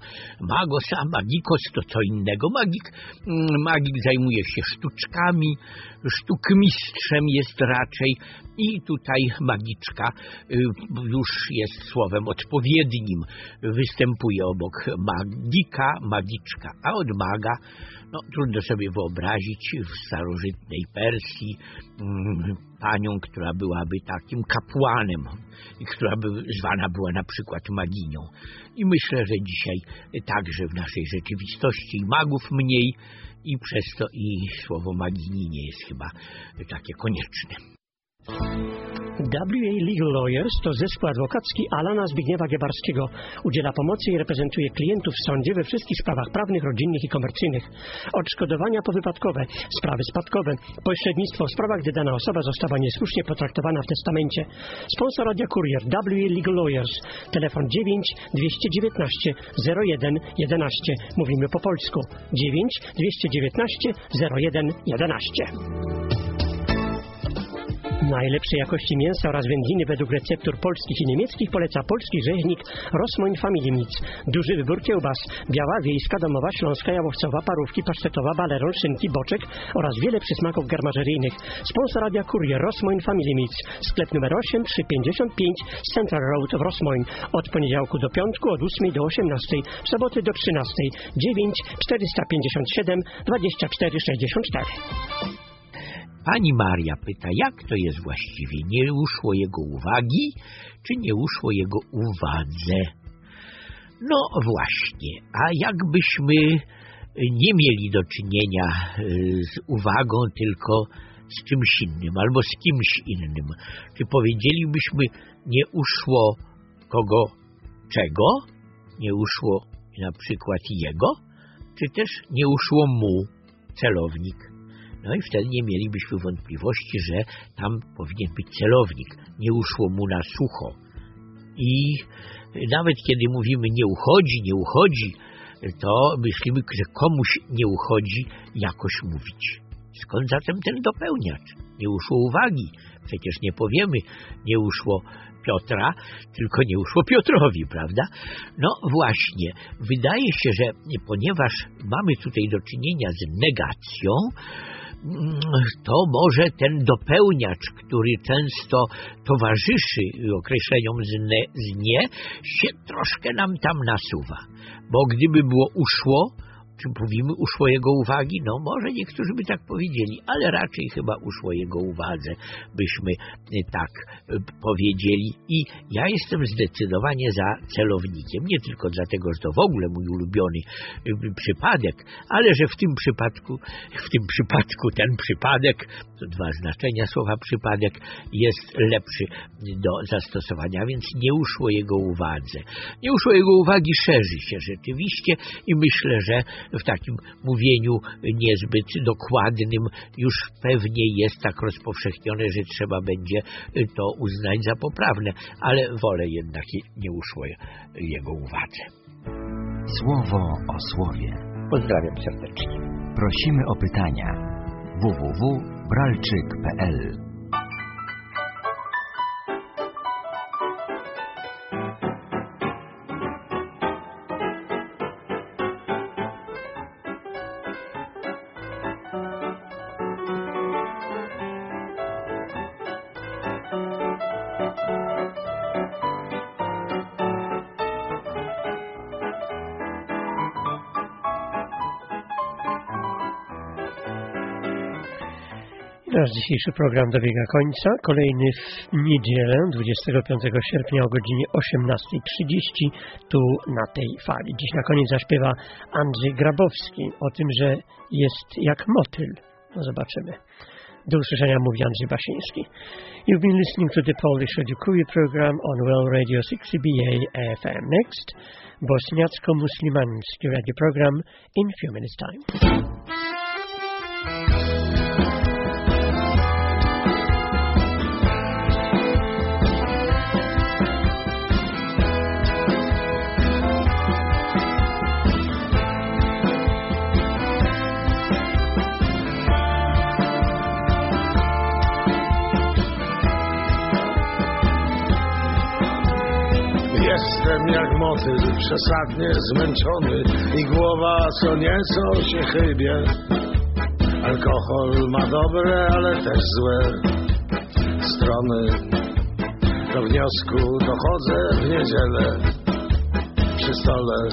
Magos, a magikos to co innego. Magik, magik zajmuje się sztuczkami, sztukmistrzem jest raczej i tutaj magiczka już jest słowem odpowiednim. Występuje obok magika, magiczka, a od maga no, trudno sobie wyobrazić w starożytnej Persji panią, która byłaby takim kapłanem i która by zwana była na przykład maginią. I myślę, że dzisiaj także w naszej rzeczywistości magów mniej i przez to i słowo magini nie jest chyba takie konieczne. WA Legal Lawyers to zespół adwokacki Alana Zbigniewa Giebarskiego. Udziela pomocy i reprezentuje klientów w sądzie we wszystkich sprawach prawnych, rodzinnych i komercyjnych. Odszkodowania powypadkowe, sprawy spadkowe, pośrednictwo w sprawach, gdy dana osoba została niesłusznie potraktowana w testamencie. Sponsor Radia Kurier WA Legal Lawyers. Telefon 9 219 01 11. Mówimy po polsku. 9 219 01 11. Najlepszej jakości mięsa oraz wędliny według receptur polskich i niemieckich poleca polski rzeźnik Rosmoin Family Meats. Duży wybór kiełbas, biała, wiejska, domowa, śląska, jałowcowa, parówki, pasztetowa, baleron, szynki, boczek oraz wiele przysmaków garmażeryjnych. Sponsor Radia Kurier Rosmoin Family Meats. Sklep numer 8 przy 55 Central Road w Rosmoin. Od poniedziałku do piątku od 8 do 18, w soboty do 13. 9 457 24 64. Pani Maria pyta, jak to jest właściwie? Nie uszło jego uwagi, czy nie uszło jego uwadze? No właśnie, a jakbyśmy nie mieli do czynienia z uwagą, tylko z czymś innym albo z kimś innym, czy powiedzielibyśmy, nie uszło kogo czego? Nie uszło na przykład jego? Czy też nie uszło mu celownik? No i wtedy nie mielibyśmy wątpliwości, że tam powinien być celownik. Nie uszło mu na sucho. I nawet kiedy mówimy nie uchodzi, nie uchodzi, to myślimy, że komuś nie uchodzi jakoś mówić. Skąd zatem ten dopełniacz? Nie uszło uwagi. Przecież nie powiemy, nie uszło Piotra, tylko nie uszło Piotrowi, prawda? No właśnie, wydaje się, że ponieważ mamy tutaj do czynienia z negacją, to może ten dopełniacz, który często towarzyszy określeniom z, ne, z nie, się troszkę nam tam nasuwa. Bo gdyby było uszło, mówimy uszło jego uwagi? No może niektórzy by tak powiedzieli, ale raczej chyba uszło jego uwadze, byśmy e, tak e, powiedzieli. I ja jestem zdecydowanie za celownikiem, nie tylko dlatego, że to w ogóle mój ulubiony e, przypadek, ale że w tym przypadku, w tym przypadku ten przypadek, dwa znaczenia słowa przypadek, jest lepszy do zastosowania, więc nie uszło jego uwadze. Nie uszło jego uwagi, szerzy się rzeczywiście i myślę, że w takim mówieniu niezbyt dokładnym już pewnie jest tak rozpowszechnione, że trzeba będzie to uznać za poprawne, ale wolę jednak nie uszło jego uwadze. Słowo o słowie. Pozdrawiam serdecznie. Prosimy o pytania www.bralczyk.pl dzisiejszy program dobiega końca. Kolejny w niedzielę 25 sierpnia o godzinie 18.30 tu na tej fali. Dziś na koniec zaśpiewa Andrzej Grabowski o tym, że jest jak motyl. No zobaczymy. Do usłyszenia mówi Andrzej Basiński. You've been listening to the Polish Courier program on Well Radio 6BA FM. Next, Bosniacko-Muslimanski radio program in few minutes time. Jak motyl, przesadnie zmęczony i głowa co nieco się chybie. Alkohol ma dobre, ale też złe strony. Do wniosku dochodzę w niedzielę przy stole.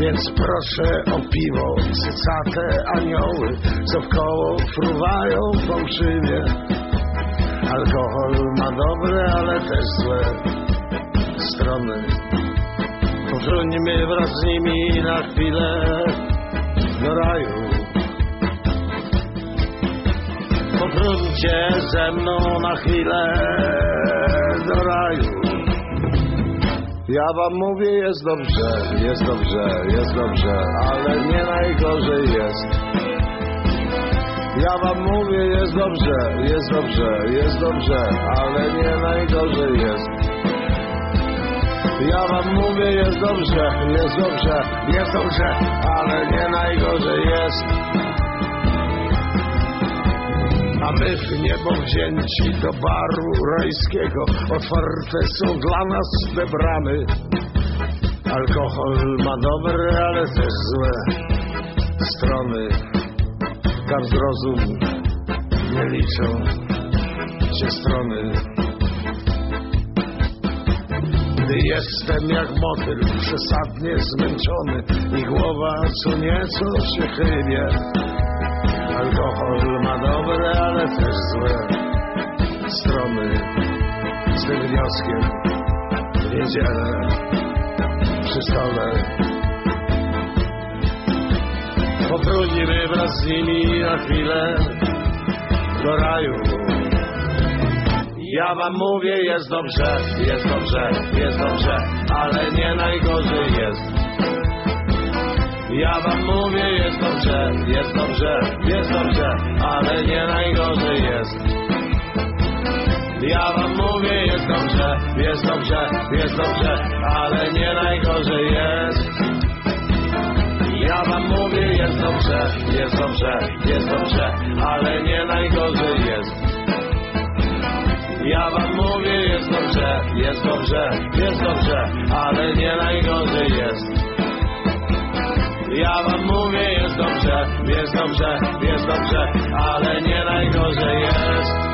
Więc proszę o piwo, cycate anioły, co w koło fruwają fałszywie. Alkohol ma dobre, ale też złe strony. Powróćmy wraz z nimi na chwilę do raju. Powróćcie ze mną na chwilę do raju. Ja wam mówię, jest dobrze, jest dobrze, jest dobrze, ale nie najgorzej jest. Ja wam mówię, jest dobrze, jest dobrze, jest dobrze, ale nie najgorzej jest. Ja wam mówię, jest dobrze, jest dobrze, jest dobrze, ale nie najgorzej jest. A my w niebo wzięci do baru rajskiego, otwarte są dla nas te bramy. Alkohol ma dobre, ale też złe strony tam zrozum nie liczą się strony. Gdy jestem jak motyl, przesadnie zmęczony i głowa co nieco się chybie. Alkohol ma dobre, ale też złe strony. Z tym wnioskiem w niedzielę przy stole powrócimy wraz z nimi na chwilę do raju. Ja wam mówię, jest dobrze, jest dobrze, jest dobrze, ale nie najgorzej jest. Ja wam mówię, jest dobrze, jest dobrze, jest dobrze, ale nie najgorzej jest. Ja wam mówię, jest dobrze, jest dobrze, jest dobrze, ale nie najgorzej jest. Ja wam mówię, jest dobrze, jest dobrze, jest dobrze, ale nie najgorzej jest. Ja wam mówię, jest dobrze, jest dobrze, jest dobrze, ale nie najgorzej jest. Ja wam mówię, jest dobrze, jest dobrze, jest dobrze, ale nie najgorzej jest.